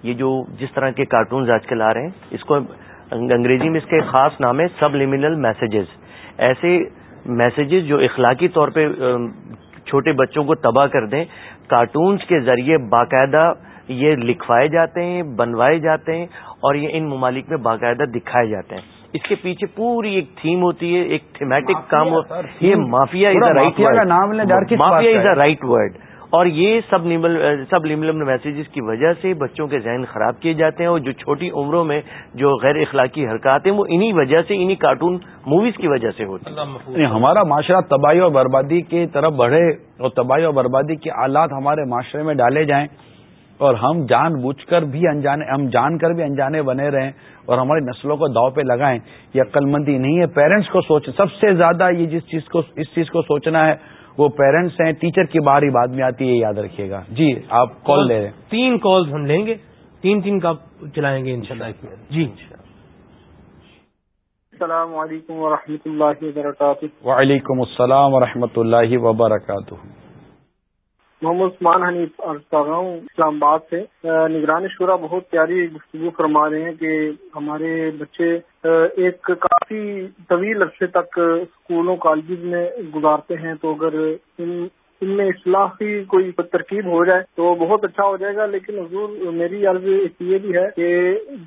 یہ جو جس طرح کے کارٹونز آج کل آ رہے ہیں اس کو انگریزی میں اس کے خاص نام ہے سب لمینل میسیجز ایسے میسیجز جو اخلاقی طور پہ چھوٹے بچوں کو تباہ کر دیں کارٹونز کے ذریعے باقاعدہ یہ لکھوائے جاتے ہیں بنوائے جاتے ہیں اور یہ ان ممالک میں باقاعدہ دکھائے جاتے ہیں۔ اس کے پیچھے پوری ایک تھیم ہوتی ہے ایک تھیمیٹک کام یہ mafia is a right word mafia is a right word اور یہ سب سب لملم میسیجز کی وجہ سے بچوں کے ذہن خراب کیے جاتے ہیں اور جو چھوٹی عمروں میں جو غیر اخلاقی حرکات ہیں وہ انہی وجہ سے انہی کارٹون موویز کی وجہ سے ہوتی ہیں۔ ہمارا معاشرہ تباہی اور بربادی کی طرف بڑھے اور تباہی اور بربادی کے آلات ہمارے معاشرے میں ڈالے جائیں۔ اور ہم جان بوجھ کر بھی انجانے ہم جان کر بھی انجانے بنے رہیں اور ہماری نسلوں کو داؤ پہ لگائیں یہ عقل مندی نہیں ہے۔ پیرنٹس کو سوچ سب سے زیادہ یہ جس چیز کو اس چیز کو سوچنا ہے وہ پیرنٹس ہیں۔ ٹیچر کی باری بعد میں آتی ہے یاد رکھیے گا۔ جی آپ کال لے رہے ہیں۔ تین کالز ہم لیں گے۔ تین تین کا چلائیں گے انشاءاللہ۔ جی السلام علیکم ورحمۃ اللہ وبرکاتہ۔ وعلیکم السلام ورحمۃ اللہ وبرکاتہ۔ محمد عثمان حنیف عرض کر رہا ہوں اسلام آباد سے۔ نگران شورا بہت پیاری گفتگو فرما رہے ہیں کہ ہمارے بچے ایک کافی طویل عرصے تک اسکولوں کالجز میں گزارتے ہیں تو اگر ان ان میں اصلاح کی کوئی ترکیب ہو جائے تو بہت اچھا ہو جائے گا۔ لیکن حضور، میری عرض یہ بھی ہے کہ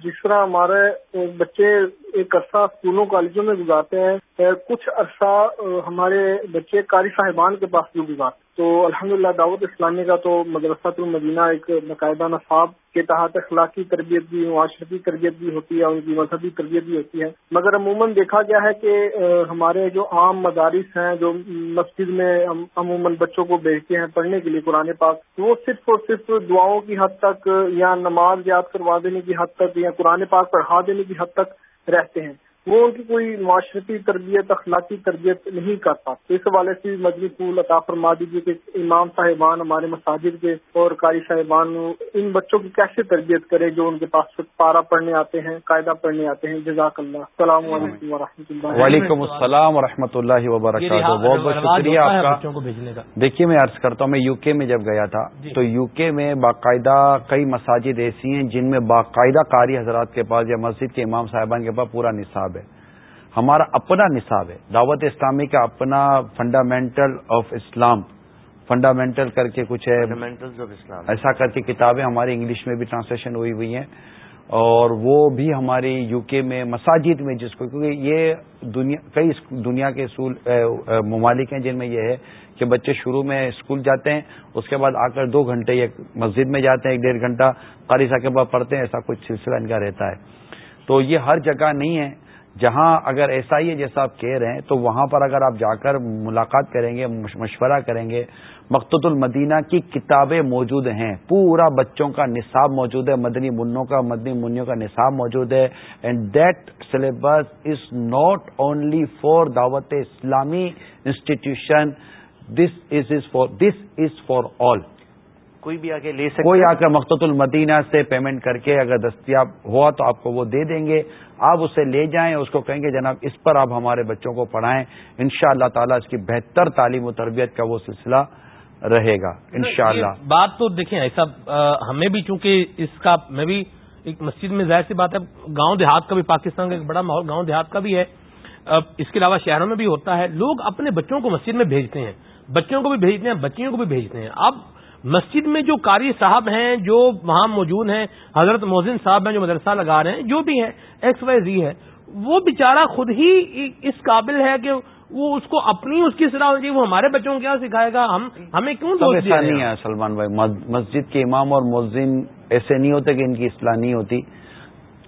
جس طرح ہمارے بچے ایک عرصہ اسکولوں کالجوں میں گزارتے ہیں کچھ عرصہ ہمارے بچے قاری صاحبان کے پاس بھی گزارتے تو الحمدللہ دعوت اسلامی کا تو مدرسہ المدینہ ایک باقاعدہ نصاب کے تحت اخلاقی تربیت بھی، معاشرتی تربیت بھی ہوتی ہے ان کی مذہبی تربیت بھی ہوتی ہے۔ مگر عموماً دیکھا گیا ہے کہ ہمارے جو عام مدارس ہیں، جو مسجد میں عموماً بچوں کو بھیجتے ہیں پڑھنے کے لیے قرآن پاک، وہ صرف اور صرف دعاؤں کی حد تک یا نماز یاد کروا دینے کی حد تک یا قرآن پاک پڑھا دینے کی حد تک رہتے ہیں۔ وہ ان کی کوئی معاشرتی تربیت اخلاقی تربیت نہیں کر پاتے اس حوالے سے مجموعی پھول عطا فرما دیجیے کہ امام صاحبان ہمارے مساجد کے اور قاری صاحبان ان بچوں کی کیسے تربیت کرے جو ان کے پاس پارا پڑھنے آتے ہیں قاعدہ پڑھنے آتے ہیں؟ جزاک اللہ۔ السلام علیکم و رحمۃ اللہ وعلیکم السلام و رحمۃ اللہ وبرکاتہ۔ بہت بہت شکریہ آپ کا۔ دیکھیے میں عرض کرتا ہوں میں یو کے میں جب گیا تھا جی۔ تو یو کے میں باقاعدہ کئی مساجد ایسی ہیں جن میں باقاعدہ قاری حضرات کے پاس یا مسجد کے امام صاحبان کے پاس پورا نصاب ہے۔ ہمارا اپنا نصاب ہے۔ دعوت اسلامی کا اپنا فنڈامنٹل آف اسلام فنڈامنٹل کر کے کچھ ہے۔ ایسا کر کے کتابیں ہماری انگلش میں بھی ٹرانسلیشن ہوئی ہوئی ہیں۔ اور وہ بھی ہماری یو کے میں مساجد میں جس کو کیونکہ یہ دنیا کئی دنیا کے اصول ممالک ہیں جن میں یہ ہے کہ بچے شروع میں اسکول جاتے ہیں اس کے بعد آ کر دو گھنٹے یا مسجد میں جاتے ہیں ایک ڈیڑھ گھنٹہ قاری صاحب کے بعد پڑھتے ہیں ایسا کچھ سلسلہ ان کا رہتا ہے۔ تو یہ ہر جگہ نہیں ہے۔ جہاں اگر ایسا ہی ہے جیسا آپ کہہ رہے ہیں تو وہاں پر اگر آپ جا کر ملاقات کریں گے مشورہ کریں گے مقت المدینہ کی کتابیں موجود ہیں۔ پورا بچوں کا نصاب موجود ہے مدنی منوں کا مدنی منوں کا نصاب موجود ہے۔ And that syllabus is not only for دعوت اسلامی institution this is is for this is for all کوئی بھی آگے لے سکتے کوئی آ کر مقت المدینہ سے پیمنٹ کر کے اگر دستیاب ہوا تو آپ کو وہ دے دیں گے۔ آپ اسے لے جائیں، اس کو کہیں گے، جناب، اس پر آپ ہمارے بچوں کو پڑھائیں ان شاء اللہ تعالیٰ اس کی بہتر تعلیم و تربیت کا وہ سلسلہ رہے گا ان شاء اللہ بات تو دیکھیں، ایسا ہمیں بھی چونکہ اس کا، میں بھی ایک مسجد میں ظاہر سی بات ہے، گاؤں دیہات کا بھی، پاکستان کا ایک بڑا ماحول گاؤں دیہات کا بھی ہے۔ اس کے علاوہ شہروں میں بھی ہوتا ہے، لوگ اپنے بچوں کو مسجد میں بھیجتے ہیں بچوں کو بھی بھیجتے ہیں، بچیوں کو بھی بھیجتے ہیں۔ اب مسجد میں جو قاری صاحب ہیں جو وہاں موجود ہیں حضرت محسن صاحب ہیں جو مدرسہ لگا رہے ہیں جو بھی ہے ایکس وائی زی ہے وہ بیچارہ خود ہی اس قابل ہے کہ وہ اس کو اپنی اس کی صلاح ہوگی وہ ہمارے بچوں کو کیا سکھائے گا؟ ہم ہمیں کیوں ایسا نہیں ہے سلمان بھائی مسجد کے امام اور مؤذن ایسے نہیں ہوتے کہ ان کی اصلاح نہیں ہوتی۔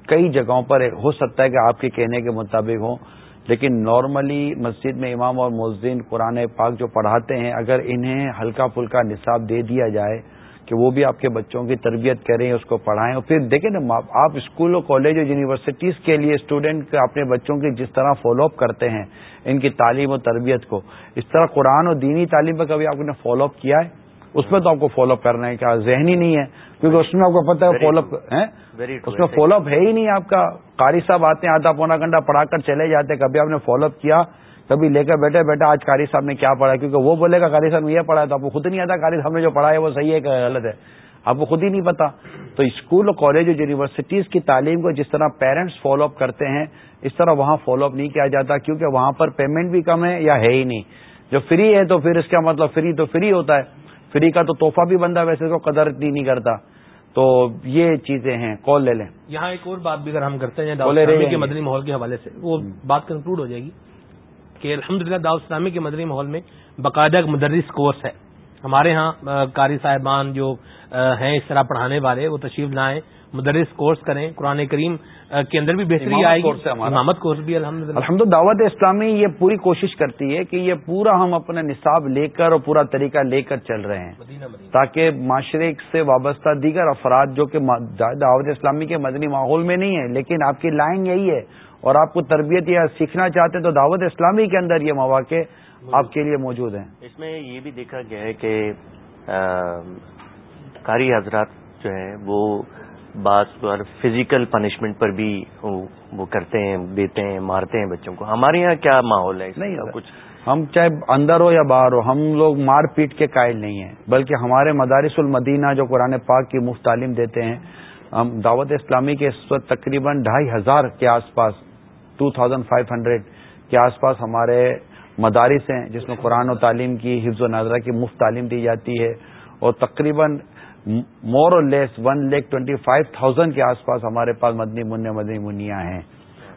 کئی جگہوں پر ہو سکتا ہے کہ آپ کے کہنے کے مطابق ہوں۔ لیکن نارملی مسجد میں امام اور مؤذن قرآن پاک جو پڑھاتے ہیں، اگر انہیں ہلکا پھلکا نصاب دے دیا جائے کہ وہ بھی آپ کے بچوں کی تربیت کریں، اس کو پڑھائیں۔ اور پھر دیکھیں نا، آپ اسکول اور کالج اور یونیورسٹیز کے لیے اسٹوڈینٹ اپنے بچوں کی جس طرح فالو اپ کرتے ہیں ان کی تعلیم و تربیت کو، اس طرح قرآن اور دینی تعلیم پر کبھی آپ نے فالو اپ کیا ہے؟ اس میں تو آپ کو فالو اپ کرنا ہے کیا ذہنی نہیں ہے؟ کیونکہ اس میں آپ کو پتا ہے فالو اپ اس میں فالو اپ ہے ہی نہیں آپ کا۔ قاری صاحب آتے ہیں آدھا پونا گھنٹہ پڑھا کر چلے جاتے کبھی آپ نے فالو اپ کیا کبھی لے کر بیٹھے بیٹھے آج قاری صاحب نے کیا پڑھا کیونکہ وہ بولے گا قاری صاحب نے یہ پڑھا تو آپ کو خود نہیں آتا قاری صاحب نے جو پڑھا ہے وہ صحیح ہے کہ غلط ہے۔ آپ کو خود ہی نہیں پتا تو اسکول اور کالج اور یونیورسٹیز کی تعلیم کو جس طرح پیرنٹس فالو اپ کرتے ہیں اس طرح وہاں فالو اپ نہیں کیا جاتا کیونکہ وہاں پر پیمنٹ بھی کم ہے یا ہے ہی نہیں۔ جو فری ہے تو پھر اس کا مطلب فری تو فری ہوتا ہے۔ فری کا تو تحفہ بھی بندہ ویسے تو قدر اتنی نہیں کرتا۔ تو یہ چیزیں ہیں کال لے لیں۔ یہاں ایک اور بات بھی اگر ہم کرتے ہیں کے مدنی ماحول کے حوالے سے وہ بات کنکلوڈ ہو جائے گی کہ الحمد للہ داؤ اسلامی کے مدنی ماحول میں باقاعدہ مدرس کورس ہے۔ ہمارے ہاں قاری صاحبان جو ہیں اس طرح پڑھانے والے وہ تشریف لائیں مدرس کورس کریں قرآن کریم کے اندر بھی بہتری آئے گی؟ امامت کورس بھی الحمد للہ۔ الحمد دعوت اسلامی یہ پوری کوشش کرتی ہے کہ یہ پورا ہم اپنے نصاب لے کر اور پورا طریقہ لے کر چل رہے ہیں۔ تاکہ معاشرے سے وابستہ دیگر افراد جو کہ دعوت اسلامی کے مدنی ماحول میں نہیں ہے لیکن آپ کی لائن یہی ہے اور آپ کو تربیت یا سیکھنا چاہتے ہیں تو دعوت اسلامی کے اندر یہ مواقع آپ کے لیے موجود ہیں۔ اس میں یہ بھی دیکھا گیا ہے کہ قاری حضرات جو ہیں وہ بعض پر فزیکل پنشمنٹ پر بھی وہ کرتے ہیں دیتے ہیں مارتے ہیں بچوں کو۔ ہمارے یہاں کیا ماحول ہے؟ نہیں کچھ ہم چاہے اندر ہو یا باہر ہو ہم لوگ مار پیٹ کے قائل نہیں ہیں۔ بلکہ ہمارے مدارس المدینہ جو قرآن پاک کی مفت تعلیم دیتے ہیں ہم دعوت اسلامی کے اس وقت تقریباً ڈھائی ہزار کے آس پاس ٹو تھاؤزینڈ فائیو ہنڈریڈ کے آس پاس ہمارے مدارس ہیں جس میں قرآن و تعلیم کی حفظ و نظرہ کی مفت تعلیم دی جاتی ہے۔ اور تقریباً more or less one lakh twenty five thousand کے آس پاس ہمارے پاس مدنی من مدنی منیا ہیں۔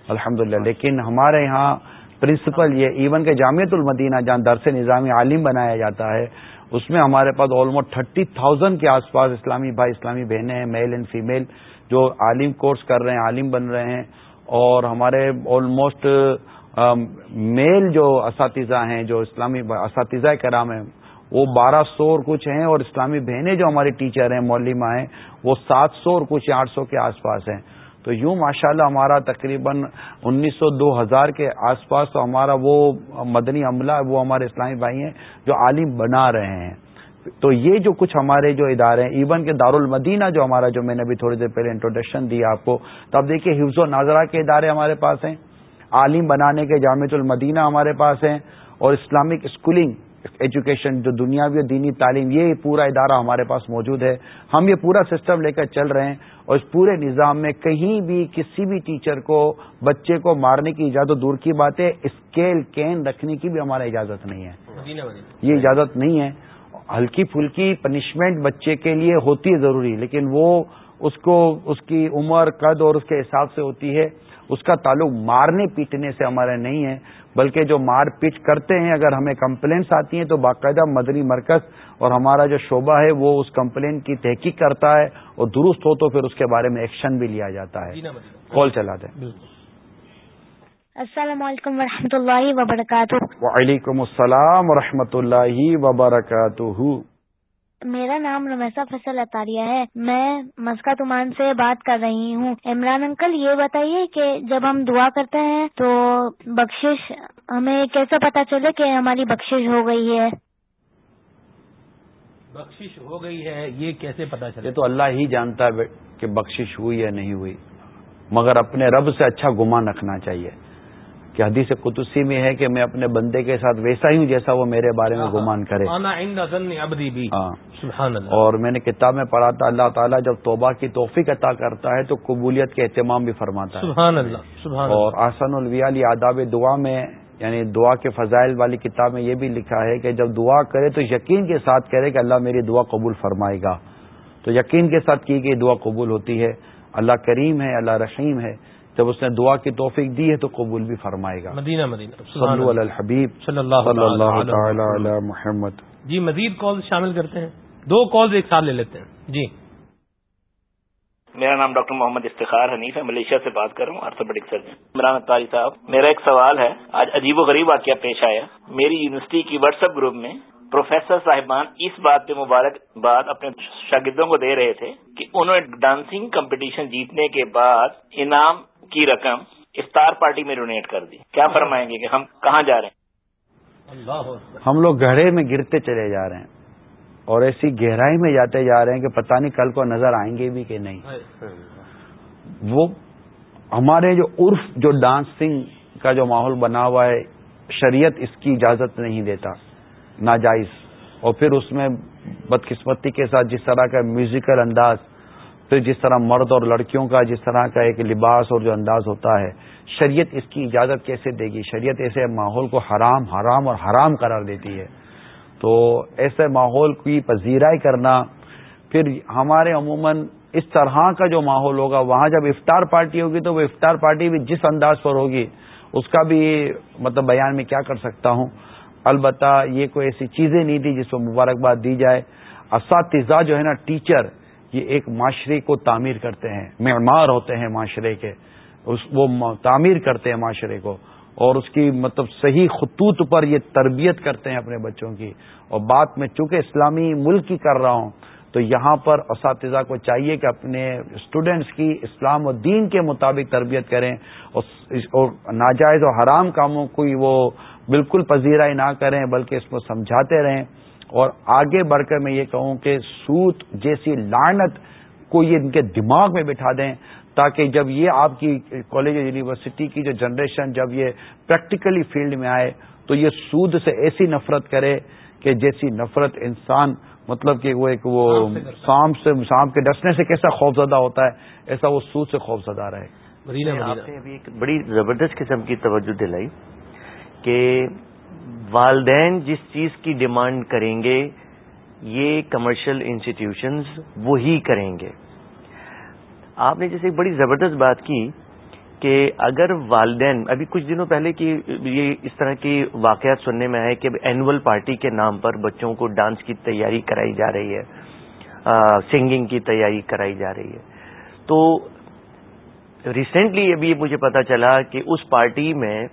الحمد لیکن ہمارے یہاں پرنسپل یہ ایون کہ جامعت المدینہ، جہاں درس نظامی عالم بنایا جاتا ہے، اس میں ہمارے پاس آلموسٹ تھرٹی تھاؤزینڈ کے آس پاس اسلامی بھائی، اسلامی بہنیں ہیں میل اینڈ فیمیل جو عالم کورس کر رہے ہیں، عالم بن رہے ہیں۔ اور ہمارے آلموسٹ میل جو اساتذہ ہیں، جو اسلامی اساتذہ کرام ہیں وہ بارہ سو اور کچھ ہیں اور اسلامی بہنیں جو ہماری ٹیچر ہیں مولما ہیں، وہ سات سو اور کچھ آٹھ سو کے آس پاس ہیں۔ تو یوں ماشاءاللہ ہمارا تقریباً انیس سو دو ہزار کے آس پاس تو ہمارا وہ مدنی عملہ وہ ہمارے اسلامی بھائی ہیں جو عالم بنا رہے ہیں۔ تو یہ جو کچھ ہمارے جو ادارے ہیں ایون کے دارالمدینہ جو ہمارا جو میں نے ابھی تھوڑی دیر پہلے انٹروڈکشن دیا آپ کو، تو اب دیکھیے حفظ و ناظرہ کے ادارے ہمارے پاس ہیں، عالم بنانے کے جامع المدینہ ہمارے پاس ہیں اور اسلامک اسکولنگ ایجوکیشن جو دنیاوی اور دینی تعلیم یہ پورا ادارہ ہمارے پاس موجود ہے۔ ہم یہ پورا سسٹم لے کر چل رہے ہیں اور اس پورے نظام میں کہیں بھی کسی بھی ٹیچر کو بچے کو مارنے کی اجازت دور کی بات ہے اسکیل کین رکھنے کی بھی ہمارا اجازت نہیں ہے۔ یہ اجازت نہیں ہے۔ ہلکی پھلکی پنشمنٹ بچے کے لیے ہوتی ہے ضروری لیکن وہ اس کو اس کی عمر قد اور اس کے حساب سے ہوتی ہے۔ اس کا تعلق مارنے پیٹنے سے ہمارا نہیں ہے۔ بلکہ جو مار پیٹ کرتے ہیں اگر ہمیں کمپلینٹس آتی ہیں تو باقاعدہ مدنی مرکز اور ہمارا جو شعبہ ہے وہ اس کمپلین کی تحقیق کرتا ہے اور درست ہو تو پھر اس کے بارے میں ایکشن بھی لیا جاتا ہے۔ کال چلا دیں۔ السلام علیکم و اللہ وبرکاتہ۔ وعلیکم السلام و اللہ وبرکاتہ۔ میرا نام رمیسا فصل اطاریہ ہے۔ میں مسکا تمان سے بات کر رہی ہوں۔ عمران انکل یہ بتائیے کہ جب ہم دعا کرتے ہیں تو بخشش ہمیں کیسا پتا چلے کہ ہماری بخشش ہو گئی ہے؟ بخشش ہو گئی ہے یہ کیسے پتا چلے؟ تو اللہ ہی جانتا ہے کہ بخشش ہوئی یا نہیں ہوئی۔ مگر اپنے رب سے اچھا گمان رکھنا چاہیے۔ کہ حدیث قدسی میں ہے کہ میں اپنے بندے کے ساتھ ویسا ہی ہوں جیسا وہ میرے بارے میں گمان کرے۔ ہاں. اور میں نے کتاب میں پڑھا تھا اللہ تعالیٰ جب توبہ کی توفیق عطا کرتا ہے تو قبولیت کے اہتمام بھی فرماتا ہے۔ سبحان اللہ. اور آسن الویالی آداب دعا میں یعنی دعا کے فضائل والی کتاب میں یہ بھی لکھا ہے کہ جب دعا کرے تو یقین کے ساتھ کرے کہ اللہ میری دعا قبول فرمائے گا۔ تو یقین کے ساتھ کی گئی دعا قبول ہوتی ہے۔ اللہ کریم ہے اللہ رحیم ہے۔ جب اس نے دعا کی توفیق دی ہے تو قبول بھی فرمائے گا۔ مدینہ مدینہ۔ صلو علی الحبیب۔ صلی اللہ تعالی علی محمد۔ جی مزید کال شامل کرتے ہیں۔ دو کال ایک ساتھ لے لیتے ہیں۔ جی۔ میرا نام ڈاکٹر محمد افتخار حنیف ہے۔ ملیشیا سے بات کر رہا ہوں آرتھوپیڈک سرجن عمران اطاری صاحب میرا ایک سوال ہے۔ آج عجیب و غریب واقعہ پیش آیا۔ میری یونیورسٹی کی واٹس ایپ گروپ میں پروفیسر صاحبان اس بات پہ مبارک بات اپنے شاگردوں کو دے رہے تھے کہ انہوں نے ڈانسنگ کمپٹیشن جیتنے کے بعد انعام کی رقم افطار پارٹی میں ڈونیٹ کر دی۔ کیا فرمائیں گے کہ ہم کہاں جا رہے ہیں؟ ہم لوگ گڑھے میں گرتے چلے جا رہے ہیں اور ایسی گہرائی میں جاتے جا رہے ہیں کہ پتہ نہیں کل کو نظر آئیں گے بھی کہ نہیں۔ وہ ہمارے جو عرف جو ڈانسنگ کا جو ماحول بنا ہوا ہے شریعت اس کی اجازت نہیں دیتا ناجائز۔ اور پھر اس میں بدقسمتی کے ساتھ جس طرح کا میوزیکل انداز پھر جس طرح مرد اور لڑکیوں کا جس طرح کا ایک لباس اور جو انداز ہوتا ہے، شریعت اس کی اجازت کیسے دے گی؟ شریعت ایسے ماحول کو حرام حرام اور حرام قرار دیتی ہے۔ تو ایسے ماحول کی پذیرائی کرنا، پھر ہمارے عموماً اس طرح کا جو ماحول ہوگا، وہاں جب افطار پارٹی ہوگی تو وہ افطار پارٹی بھی جس انداز پر ہوگی، اس کا بھی مطلب بیان میں کیا کر سکتا ہوں؟ البتہ یہ کوئی ایسی چیزیں نہیں تھی جس کو مبارکباد دی جائے۔ اساتذہ جو ہے نا، ٹیچر یہ ایک معاشرے کو تعمیر کرتے ہیں، معمار ہوتے ہیں معاشرے کے۔ وہ تعمیر کرتے ہیں معاشرے کو۔ اور اس کی مطلب صحیح خطوط پر یہ تربیت کرتے ہیں اپنے بچوں کی۔ اور بات میں چونکہ اسلامی ملک کی کر رہا ہوں، تو یہاں پر اساتذہ کو چاہیے کہ اپنے اسٹوڈینٹس کی اسلام و دین کے مطابق تربیت کریں۔ اور ناجائز اور حرام کاموں کو وہ بالکل پذیرائی نہ کریں، بلکہ اس کو سمجھاتے رہیں۔ اور آگے بڑھ کر میں یہ کہوں کہ سوت جیسی لانت کو یہ ان کے دماغ میں بٹھا دیں تاکہ جب یہ آپ کی کالج یونیورسٹی کی جو جنریشن جب یہ پریکٹیکلی فیلڈ میں آئے تو یہ سود سے ایسی نفرت کرے کہ جیسی نفرت انسان مطلب کہ وہ ایک وہ سام سے سام کے ڈسنے سے کیسا خوف زدہ ہوتا ہے ایسا وہ سود سے خوف زدہ رہے آپ نے ابھی ایک بڑی زبردست قسم کی توجہ دلائی کہ والدین جس چیز کی ڈیمانڈ کریں گے، یہ کمرشل انسٹیٹیوشنز وہی کریں گے۔ آپ نے جیسے ایک بڑی زبردست بات کی کہ اگر والدین، ابھی کچھ دنوں پہلے کی یہ اس طرح کی واقعات سننے میں آئے کہ اینول پارٹی کے نام پر بچوں کو ڈانس کی تیاری کرائی جا رہی ہے سنگنگ کی تیاری کرائی جا رہی ہے۔ تو ریسنٹلی ابھی مجھے پتا چلا کہ اس پارٹی میں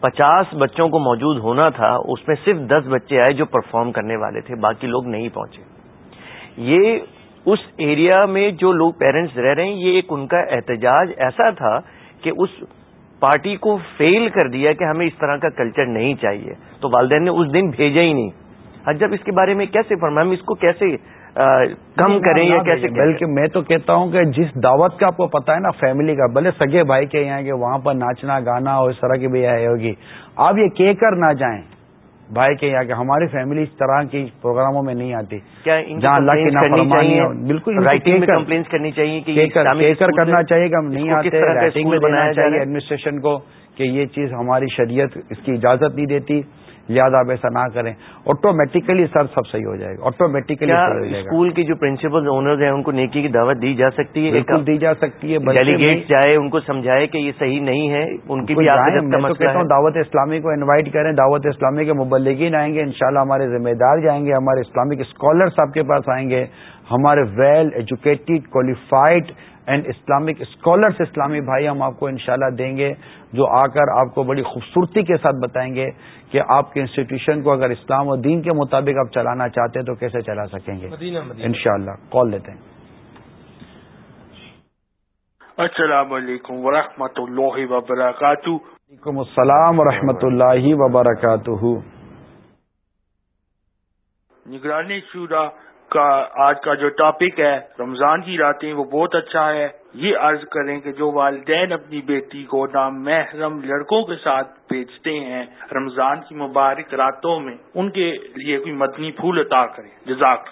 پچاس بچوں کو موجود ہونا تھا، اس میں صرف دس بچے آئے جو پرفارم کرنے والے تھے، باقی لوگ نہیں پہنچے۔ یہ اس ایریا میں جو لوگ پیرنٹس رہ رہے ہیں، یہ ایک ان کا احتجاج ایسا تھا کہ اس پارٹی کو فیل کر دیا کہ ہمیں اس طرح کا کلچر نہیں چاہیے۔ تو والدین نے اس دن بھیجا ہی نہیں۔ جب اس کے بارے میں کیسے فرما ہم اس کو کیسے کم کریں یا کیسے بلکہ میں تو کہتا ہوں کہ جس دعوت کا آپ کو پتا ہے نا فیملی کا بھلے سگے بھائی کے یہاں کہ وہاں پر ناچنا گانا اور اس طرح کی بھی آئی ہوگی۔ آپ یہ کہہ کر نہ جائیں بھائی کے یا کہ ہماری فیملی اس طرح کی پروگراموں میں نہیں آتی۔ جہاں اللہ بالکل کمپلینس کرنی چاہیے کرنا چاہیے کہ ہم نہیں آتے رائٹنگ میں بنایا چاہیے ایڈمنسٹریشن کو کہ یہ چیز ہماری شریعت اس کی اجازت نہیں دیتی۔ لہٰذا آپ ایسا نہ کریں آٹومیٹیکلی سر سب صحیح ہو جائے گا آٹومیٹیکلی اسکول کی جو پرنسپل اونرز ہیں ان کو نیکی کی دعوت دی جا سکتی ہے؟ بالکل دی جا سکتی ہے ڈیلیگیٹ جائے ان کو سمجھائے کہ یہ صحیح نہیں ہے ان کی بھی کہتا ہوں دعوت اسلامی کو انوائٹ کریں دعوت اسلامی کے مبلگین آئیں گے انشاءاللہ ہمارے ذمہ دار جائیں گے ہمارے اسلامک اسکالرس آپ کے پاس آئیں گے ہمارے well educated qualified and Islamic scholars اسلامی بھائی ہم آپ کو انشاءاللہ دیں گے جو آ کر آپ کو بڑی خوبصورتی کے ساتھ بتائیں گے کہ آپ کے انسٹیٹیوشن کو اگر اسلام و دین کے مطابق آپ چلانا چاہتے ہیں تو کیسے چلا سکیں گے؟ انشاءاللہ کال لیتے ہیں۔ السلام علیکم ورحمۃ اللہ وبرکاتہ۔ وعلیکم السلام ورحمۃ اللہ وبرکاتہ۔ نگرانی شورا کا آج کا جو ٹاپک ہے، رمضان کی راتیں وہ بہت اچھا ہے۔ یہ عرض کریں کہ جو والدین اپنی بیٹی کو نام محرم لڑکوں کے ساتھ بھیجتے ہیں، رمضان کی مبارک راتوں میں ان کے لیے کوئی مدنی پھول عطا کریں۔ جزاک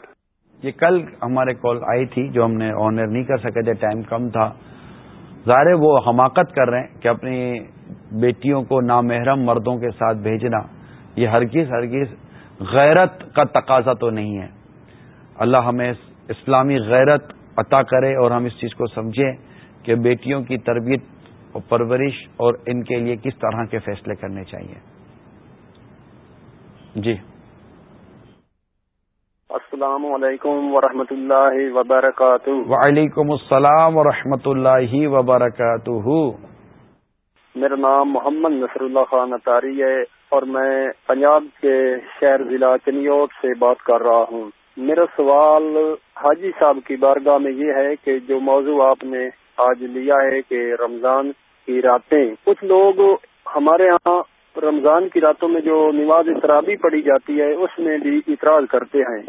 یہ کل ہمارے کال آئی تھی، جو ہم نے آنر نہیں کر سکے تھے ٹائم کم تھا۔ ظاہر وہ حماقت کر رہے ہیں کہ اپنی بیٹیوں کو نامحرم مردوں کے ساتھ بھیجنا، یہ ہرگز ہرگز غیرت کا تقاضا تو نہیں ہے۔ اللہ ہمیں اسلامی غیرت عطا کرے اور ہم اس چیز کو سمجھیں کہ بیٹیوں کی تربیت اور پرورش اور ان کے لیے کس طرح کے فیصلے کرنے چاہیے۔ جی۔ السلام علیکم ورحمۃ اللہ وبرکاتہ۔ وعلیکم السلام ورحمۃ اللہ وبرکاتہ۔ میرا نام محمد نصر اللہ خان اطاری ہے اور میں پنجاب کے شہر ضلع چنیوٹ سے بات کر رہا ہوں۔ میرا سوال حاجی صاحب کی بارگاہ میں یہ ہے کہ جو موضوع آپ نے آج لیا ہے کہ رمضان کی راتیں، کچھ لوگ ہمارے ہاں رمضان کی راتوں میں جو نماز تراوی پڑی جاتی ہے، اس میں بھی اعتراض کرتے ہیں۔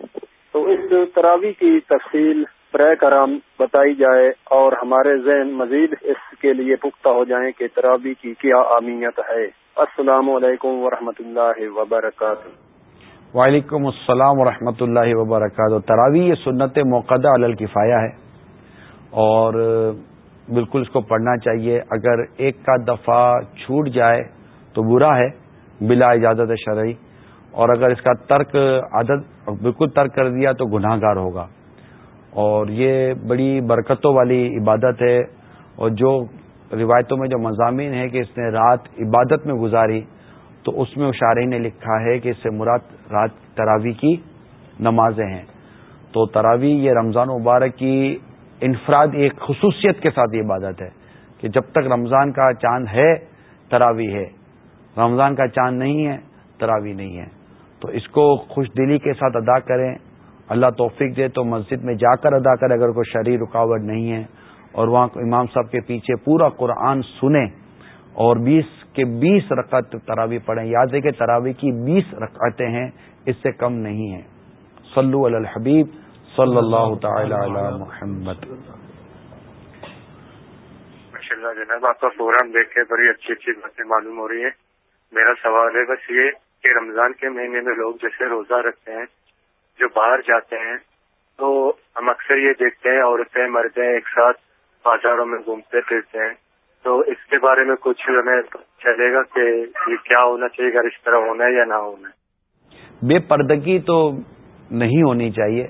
تو اس تراوی کی تفصیل برائے کرام بتائی جائے اور ہمارے ذہن مزید اس کے لیے پختہ ہو جائیں کہ تراوی کی کیا اہمیت ہے۔ السلام علیکم ورحمۃ اللہ وبرکاتہ۔ وعلیکم السلام ورحمۃ اللہ وبرکاتہ۔ تراوی یہ سنت موقع الکفایا ہے۔ اور بالکل اس کو پڑھنا چاہیے۔ اگر ایک کا دفعہ چھوٹ جائے تو برا ہے، بلا اجازت شرعی۔ اور اگر اس کا ترک عادت بالکل ترک کر دیا تو گناہ گار ہوگا۔ اور یہ بڑی برکتوں والی عبادت ہے۔ اور جو روایتوں میں جو مضامین ہے کہ اس نے رات عبادت میں گزاری تو اس میں اشارے نے لکھا ہے کہ اس سے مراد رات تراوی کی نمازیں ہیں۔ تو تراوی یہ رمضان مبارک کی انفراد، ایک خصوصیت کے ساتھ یہ عبادت ہے کہ جب تک رمضان کا چاند ہے، تراوی ہے۔ رمضان کا چاند نہیں ہے، تراوی نہیں ہے۔ تو اس کو خوش دلی کے ساتھ ادا کریں۔ اللہ توفیق دے تو مسجد میں جا کر ادا کرے اگر کوئی شریر رکاوٹ نہیں ہے۔ اور وہاں امام صاحب کے پیچھے پورا قرآن سنیں اور بیس کے بیس رقط تراوی پڑھیں۔ یاد ہے کہ تراوی کی بیس رقطیں ہیں، اس سے کم نہیں ہیں۔ صلو علی الحبیب صلی اللہ تعالی علی محمد۔ جناب، آپ کا پروگرام دیکھ کے بڑی اچھی اچھی باتیں معلوم ہو رہی ہیں۔ میرا سوال ہے، بس یہ کہ رمضان کے مہینے میں لوگ جیسے روزہ رکھتے ہیں، جو باہر جاتے ہیں، تو ہم اکثر یہ دیکھتے ہیں، عورتیں، مردیں ایک ساتھ بازاروں میں گھومتے پھرتے ہیں۔ تو اس کے بارے میں کچھ ہمیں چلے گا کہ یہ کیا ہونا چاہیے اگر اس طرح ہونا ہے یا نہ ہونا ہے۔ بے پردگی تو نہیں ہونی چاہیے۔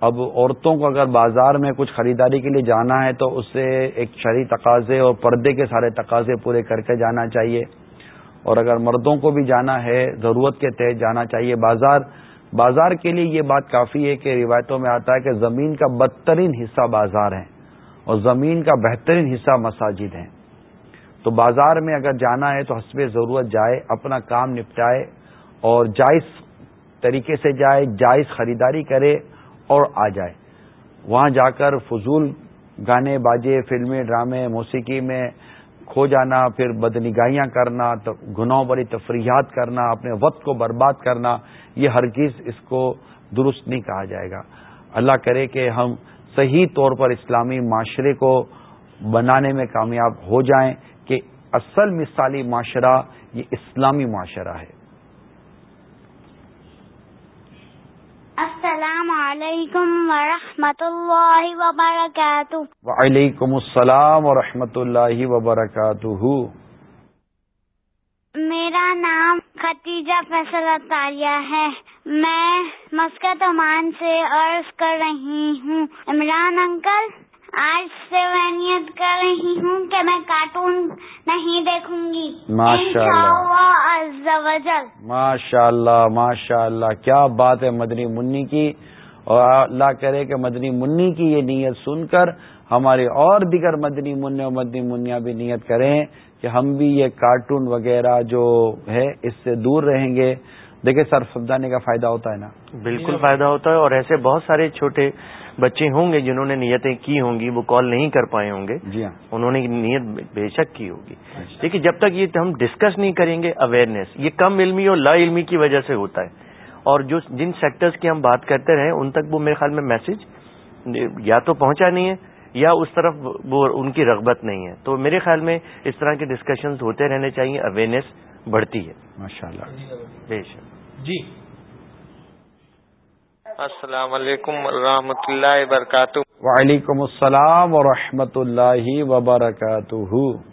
اب عورتوں کو اگر بازار میں کچھ خریداری کے لیے جانا ہے تو اس سے ایک شرعی تقاضے اور پردے کے سارے تقاضے پورے کر کے جانا چاہیے۔ اور اگر مردوں کو بھی جانا ہے، ضرورت کے تحت جانا چاہیے۔ بازار بازار کے لیے یہ بات کافی ہے کہ روایتوں میں آتا ہے کہ زمین کا بدترین حصہ بازار ہے۔ اور زمین کا بہترین حصہ مساجد ہیں۔ تو بازار میں اگر جانا ہے تو حسب ضرورت جائے، اپنا کام نپٹائے اور جائز طریقے سے جائے، جائز خریداری کرے اور آ جائے۔ وہاں جا کر فضول گانے باجے، فلمیں، ڈرامے، موسیقی میں کھو جانا، پھر بدنگاہیاں کرنا گناہوں بڑی تفریحات کرنا، اپنے وقت کو برباد کرنا، یہ ہر چیز اس کو درست نہیں کہا جائے گا۔ اللہ کرے کہ ہم صحیح طور پر اسلامی معاشرے کو بنانے میں کامیاب ہو جائیں کہ اصل مثالی معاشرہ یہ اسلامی معاشرہ ہے۔ السلام علیکم ورحمۃ اللہ وبرکاتہ۔ وعلیکم السلام ورحمۃ اللہ وبرکاتہ۔ میرا نام ختیجہ فیصل اطاریہ ہے۔ میں مسکت عمان سے عرض کر رہی ہوں۔ عمران انکل آج سے میں نیت کر رہی ہوں کہ میں کارٹون نہیں دیکھوں گی۔ ماشاء اللہ ماشاء اللہ ماشاء اللہ کیا بات ہے مدنی منی کی۔ اور اللہ کرے کہ مدنی منی کی یہ نیت سن کر ہمارے اور دیگر مدنی منع اور مدنی منیا بھی نیت کریں۔ کہ ہم بھی یہ کارٹون وغیرہ جو ہے اس سے دور رہیں گے۔ دیکھیں سر سمجھانے کا فائدہ ہوتا ہے نا۔ بالکل فائدہ ہوتا ہے اور ایسے بہت سارے چھوٹے بچے ہوں گے جنہوں نے نیتیں کی ہوں گی وہ کال نہیں کر پائے ہوں گے۔ جی ہاں۔ انہوں نے نیت بے شک کی ہوگی۔ دیکھیے جب تک یہ ہم ڈسکس نہیں کریں گے اویئرنیس یہ کم علمی اور لا علمی کی وجہ سے ہوتا ہے۔ اور جو جن سیکٹرز کی ہم بات کرتے رہے ان تک وہ میرے خیال میں میسج یا تو پہنچا نہیں ہے یا اس طرف وہ ان کی رغبت نہیں ہے۔ تو میرے خیال میں اس طرح کے ڈسکشنز ہوتے رہنے چاہیے اویئرنیس بڑھتی ہے۔ ماشاء اللہ بے شک۔ جی۔ السلام علیکم ورحمۃ اللہ وبرکاتہ۔ وعلیکم السلام ورحمۃ اللہ وبرکاتہ۔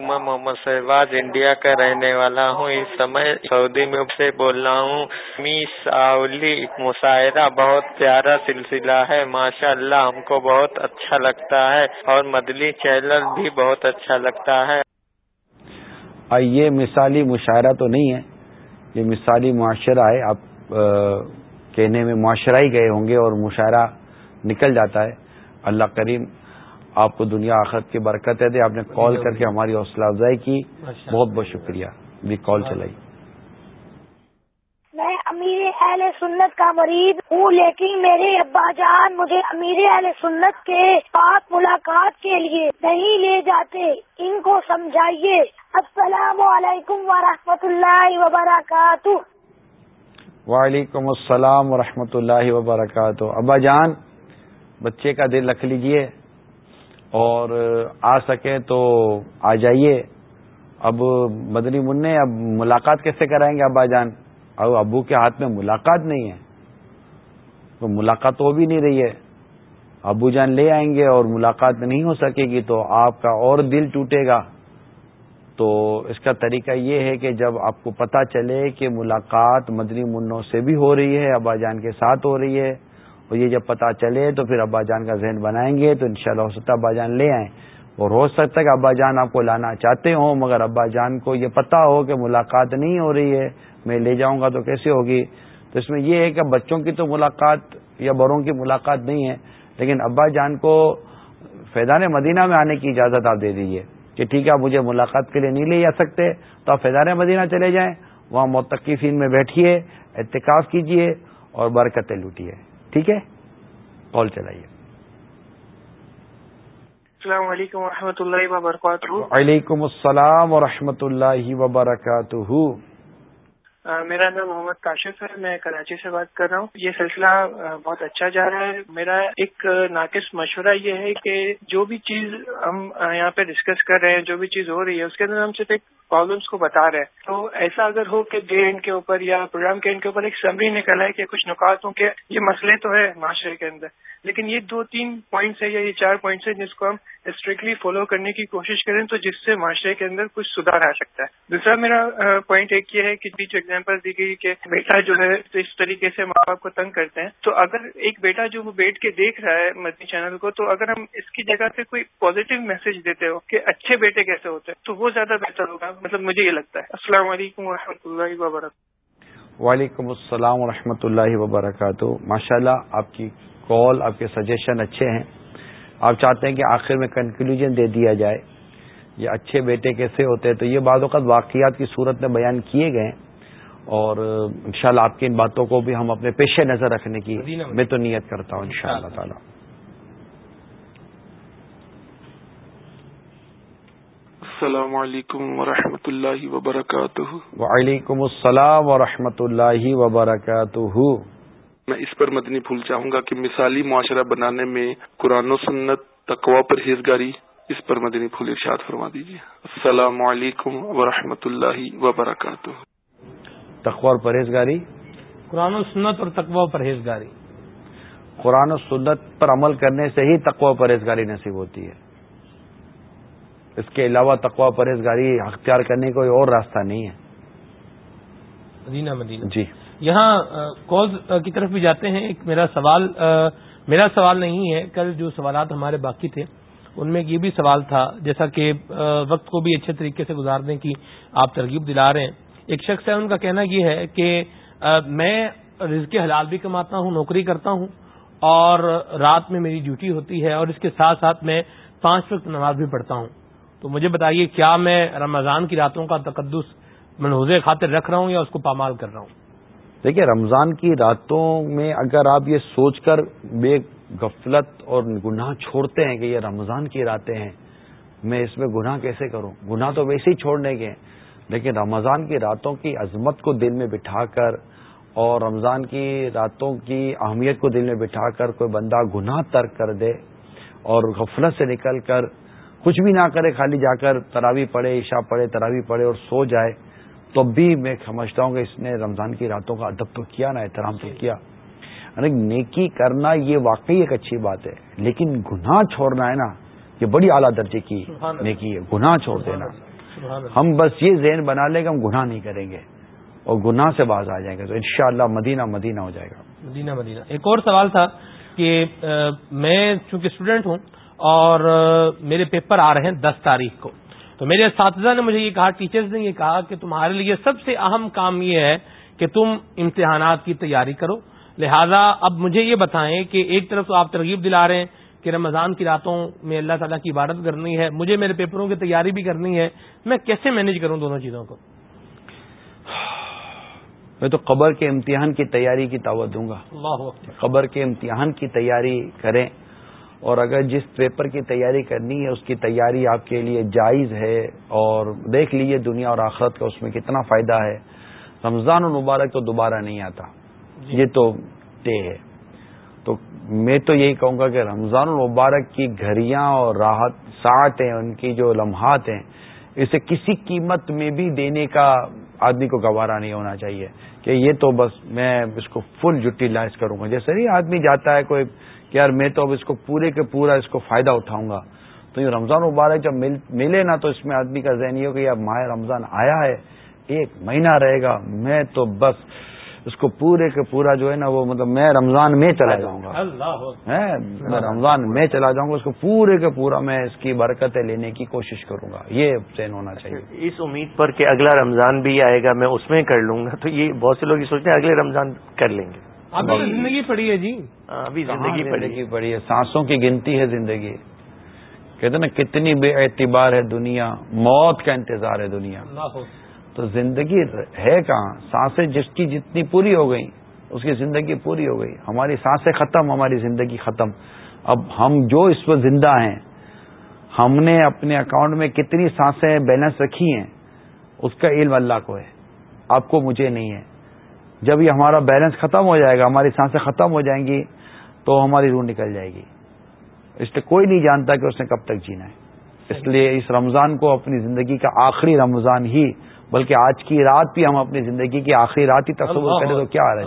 میں محمد شہباز انڈیا کا رہنے والا ہوں۔ اس سمے سعودی میں سے بول رہا ہوں۔ می ساولی مشاعرہ بہت پیارا سلسلہ ہے۔ ماشاء اللہ ہم کو بہت اچھا لگتا ہے۔ اور مدلی چینل بھی بہت اچھا لگتا ہے۔ یہ مثالی مشاعرہ تو نہیں ہے۔ یہ مثالی معاشرہ ہے۔ آپ کہنے میں معاشرہ ہی گئے ہوں گے اور مشاعرہ نکل جاتا ہے۔ اللہ کریم آپ کو دنیا آخرت کی برکت ہے دے۔ آپ نے کال کر کے ہماری حوصلہ افزائی کی۔ بہت بہت شکریہ۔ بھی کال چلائی۔ میں امیر اہل سنت کا مریض ہوں لیکن میرے ابا جان مجھے امیر اہل سنت کے پاس ملاقات کے لیے نہیں لے جاتے۔ ان کو سمجھائیے۔ السلام علیکم ورحمۃ اللہ وبرکاتہ۔ وعلیکم السلام ورحمۃ اللہ وبرکاتہ۔ ابا جان بچے کا دل رکھ لیجیے۔ اور، آ سکے تو آ جائیے۔ اب مدنی منع، اب ملاقات کیسے کرائیں گے ابا جان؟ اب ابو کے ہاتھ میں ملاقات نہیں ہے۔ تو ملاقات تو بھی نہیں رہی ہے۔ ابو جان لے آئیں گے اور ملاقات نہیں ہو سکے گی تو آپ کا اور دل ٹوٹے گا۔ تو اس کا طریقہ یہ ہے کہ جب آپ کو پتا چلے کہ ملاقات مدنی منوں سے بھی ہو رہی ہے، ابا جان کے ساتھ ہو رہی ہے اور یہ جب پتا چلے تو پھر ابا جان کا ذہن بنائیں گے تو انشاءاللہ شاء اللہ ابا جان لے آئیں۔ اور ہو سکتا ہے کہ ابا جان آپ کو لانا چاہتے ہوں، مگر ابا جان کو یہ پتا ہو کہ ملاقات نہیں ہو رہی ہے، میں لے جاؤں گا تو کیسے ہوگی؟ تو اس میں یہ ہے کہ بچوں کی تو ملاقات یا بڑوں کی ملاقات نہیں ہے، لیکن ابا جان کو فیضان مدینہ میں آنے کی اجازت آپ دے دیجیے کہ ٹھیک ہے، آپ مجھے ملاقات کے لیے نہیں لے جا سکتے، تو آپ فیضان مدینہ چلے جائیں۔ وہاں متقفین میں بیٹھیے احتکاف کیجیے اور برکتیں لوٹیے ٹھیک ہے؟ کال چلائیے۔ السلام علیکم و اللہ وبرکاتہ۔ وعلیکم السلام و اللہ وبرکاتہ۔ میرا نام محمد کاشف ہے، میں کراچی سے بات کر رہا ہوں۔ یہ سلسلہ بہت اچھا جا رہا ہے۔ میرا ایک ناقص مشورہ یہ ہے کہ جو بھی چیز ہم یہاں پہ ڈسکس کر رہے ہیں، جو بھی چیز ہو رہی ہے، اس کے اندر ہم صرف ایک پرابلمس کو بتا رہے ہیں۔ تو ایسا اگر ہو کہ ڈے اینڈ کے اوپر یا پروگرام کے اینڈ کے اوپر ایک سمری نکل ہے کہ کچھ نکات ہوں کہ یہ مسئلے تو ہے معاشرے کے اندر، لیکن یہ دو تین پوائنٹس ہے یا یہ چار پوائنٹس ہیں جس کو ہم اسٹرکٹلی فالو کرنے کی کوشش کریں تو جس سے معاشرے کے اندر کچھ سدھار آ سکتا ہے۔ دوسرا میرا پوائنٹ ایک یہ ہے کہ بیچ ایگزامپل دی گئی کہ بیٹا جو ہے اس طریقے سے ماں باپ کو تنگ کرتے ہیں۔ تو اگر ایک بیٹا جو وہ بیٹھ کے دیکھ رہا ہے مدنی چینل کو، تو اگر ہم اس کی جگہ سے کوئی پازیٹو میسج دیتے ہو کہ اچھے بیٹے کیسے ہوتے ہیں، تو وہ زیادہ بہتر ہوگا۔ مطلب مجھے یہ لگتا ہے۔ السلام علیکم و اللہ وبرکاتہ۔ وعلیکم السلام و اللہ وبرکاتہ۔ ماشاء اللہ آپ کی کال، آپ کے سجیشن اچھے ہیں۔ آپ چاہتے ہیں کہ آخر میں کنکلوژن دے دیا جائے۔ یہ اچھے بیٹے کیسے ہوتے ہیں؟ تو یہ بعض اوقات واقعات کی صورت میں بیان کیے گئے اور انشاءاللہ آپ کی ان باتوں کو بھی ہم اپنے پیش نظر رکھنے کی میں۔ تو نیت کرتا ہوں انشاءاللہ شاء تعالی۔ السلام علیکم ورحمۃ اللہ وبرکاتہ۔ وعلیکم السلام ورحمۃ اللہ وبرکاتہ۔ میں اس پر مدنی پھول چاہوں گا کہ مثالی معاشرہ بنانے میں قرآن و سنت تقوا پر ہیزگاری اس پر مدنی پھول ارشاد فرما دیجیے السلام علیکم ورحمۃ اللہ وبرکاتہ۔ تقوا اور پرہیزگاری؟ قرآن و سنت اور تقوا و پرہیزگاری۔ قرآن و سنت پر عمل کرنے سے ہی تقوا و پرہیزگاری نصیب ہوتی ہے۔ اس کے علاوہ تقوا و پرہیزگاری اختیار کرنے کا کوئی اور راستہ نہیں ہے۔ مدینہ مدینہ۔ جی۔ یہاں کوز کی طرف بھی جاتے ہیں۔ ایک میرا سوال میرا سوال نہیں ہے۔ کل جو سوالات ہمارے باقی تھے ان میں یہ بھی سوال تھا جیسا کہ وقت کو بھی اچھے طریقے سے گزارنے کی آپ ترغیب دلا رہے ہیں۔ ایک شخص ہے، ان کا کہنا یہ ہے کہ میں رزق حلال بھی کماتا ہوں، نوکری کرتا ہوں، اور رات میں میری ڈیوٹی ہوتی ہے، اور اس کے ساتھ ساتھ میں پانچ وقت نماز بھی پڑھتا ہوں۔ تو مجھے بتائیے، کیا میں رمضان کی راتوں کا تقدس منحوظ خاطر رکھ رہا ہوں یا اس کو پامال کر رہا ہوں؟ دیکھیے، رمضان کی راتوں میں اگر آپ یہ سوچ کر بے غفلت اور گناہ چھوڑتے ہیں کہ یہ رمضان کی راتیں ہیں، میں اس میں گناہ کیسے کروں؟ گناہ تو ویسے ہی چھوڑنے کے ہیں۔ لیکن رمضان کی راتوں کی عظمت کو دل میں بٹھا کر اور رمضان کی راتوں کی اہمیت کو دل میں بٹھا کر کوئی بندہ گناہ ترک کر دے اور غفلت سے نکل کر کچھ بھی نہ کرے خالی جا کر تراوی پڑھے عشاء پڑھے تراوی پڑھے اور سو جائے تو بھی میں سمجھتا ہوں کہ اس نے رمضان کی راتوں کا ادب تو کیا نا احترام تو کیا۔ یعنی نیکی کرنا یہ واقعی ایک اچھی بات ہے لیکن گناہ چھوڑنا ہے نا یہ بڑی اعلیٰ درجے کی نیکی ہے گناہ چھوڑ دینا۔ ہم بس یہ ذہن بنا لیں کہ ہم گناہ نہیں کریں گے اور گناہ سے باز آ جائیں گے تو انشاءاللہ مدینہ مدینہ ہو جائے گا۔ مدینہ مدینہ۔ ایک اور سوال تھا کہ میں چونکہ اسٹوڈنٹ ہوں اور میرے پیپر آ رہے ہیں دس تاریخ کو۔ تو میرے اساتذہ نے مجھے یہ کہا ٹیچرز نے یہ کہا کہ تمہارے لیے سب سے اہم کام یہ ہے کہ تم امتحانات کی تیاری کرو۔ لہذا اب مجھے یہ بتائیں کہ ایک طرف تو آپ ترغیب دلا رہے ہیں کہ رمضان کی راتوں میں اللہ تعالیٰ کی عبادت کرنی ہے مجھے میرے پیپروں کی تیاری بھی کرنی ہے میں کیسے مینج کروں دونوں چیزوں کو؟ میں تو قبر کے امتحان کی تیاری کی دعوت دوں گا۔ قبر کے امتحان کی تیاری کریں۔ اور اگر جس پیپر کی تیاری کرنی ہے اس کی تیاری آپ کے لیے جائز ہے اور دیکھ لیجیے دنیا اور آخرت کا اس میں کتنا فائدہ ہے۔ رمضان و مبارک تو دوبارہ نہیں آتا جی۔ یہ تو طے ہے۔ تو میں تو یہی کہوں گا کہ رمضان المبارک کی گھڑیاں اور راحت ساتھ ہیں، ان کی جو لمحات ہیں، اسے کسی قیمت میں بھی دینے کا آدمی کو گوارا نہیں ہونا چاہیے۔ کہ یہ تو بس میں اس کو فل یوٹیلائز کروں گا۔ جیسے نہیں آدمی جاتا ہے کوئی کہ یار میں تو اب اس کو پورے کے پورا اس کو فائدہ اٹھاؤں گا۔ تو یہ رمضان مبارک جب ملے نا تو اس میں آدمی کا ذہن یہ ہو کہ یار ماہ رمضان آیا ہے، ایک مہینہ رہے گا، میں تو بس اس کو پورے کے پورا جو ہے نا وہ مطلب میں رمضان میں چلا جاؤں گا۔ میں رمضان میں چلا جاؤں گا اس کو پورے کے پورا میں اس کی برکتیں لینے کی کوشش کروں گا۔ یہ چین ہونا چاہیے۔ اس امید پر کہ اگلا رمضان بھی آئے گا میں اس میں کر لوں گا۔ تو یہ بہت سے لوگ یہ سوچتے ہیں اگلے رمضان کر لیں گے۔ ابھی زندگی پڑی ہے جی؟ ابھی زندگی پڑی پڑی ہے؟ سانسوں کی گنتی ہے زندگی۔ کہتے نا کتنی بے اعتبار ہے دنیا موت کا انتظار ہے دنیا۔ تو زندگی ہے کہاں؟ سانسیں جس کی جتنی پوری ہو گئی اس کی زندگی پوری ہو گئی۔ ہماری سانسیں ختم، ہماری زندگی ختم۔ اب ہم جو اس وقت زندہ ہیں، ہم نے اپنے اکاؤنٹ میں کتنی سانسیں بیلنس رکھی ہیں، اس کا علم اللہ کو ہے۔ آپ کو، مجھے نہیں ہے۔ جب یہ ہمارا بیلنس ختم ہو جائے گا، ہماری سانسیں ختم ہو جائیں گی، تو ہماری روح نکل جائے گی۔ اس لیے کوئی نہیں جانتا کہ اس نے کب تک جینا ہے۔ اس لیے اس رمضان کو اپنی زندگی کا آخری رمضان ہی بلکہ آج کی رات بھی ہم اپنی زندگی کی آخری رات ہی تصور کریں تو کیا آ رہا ہے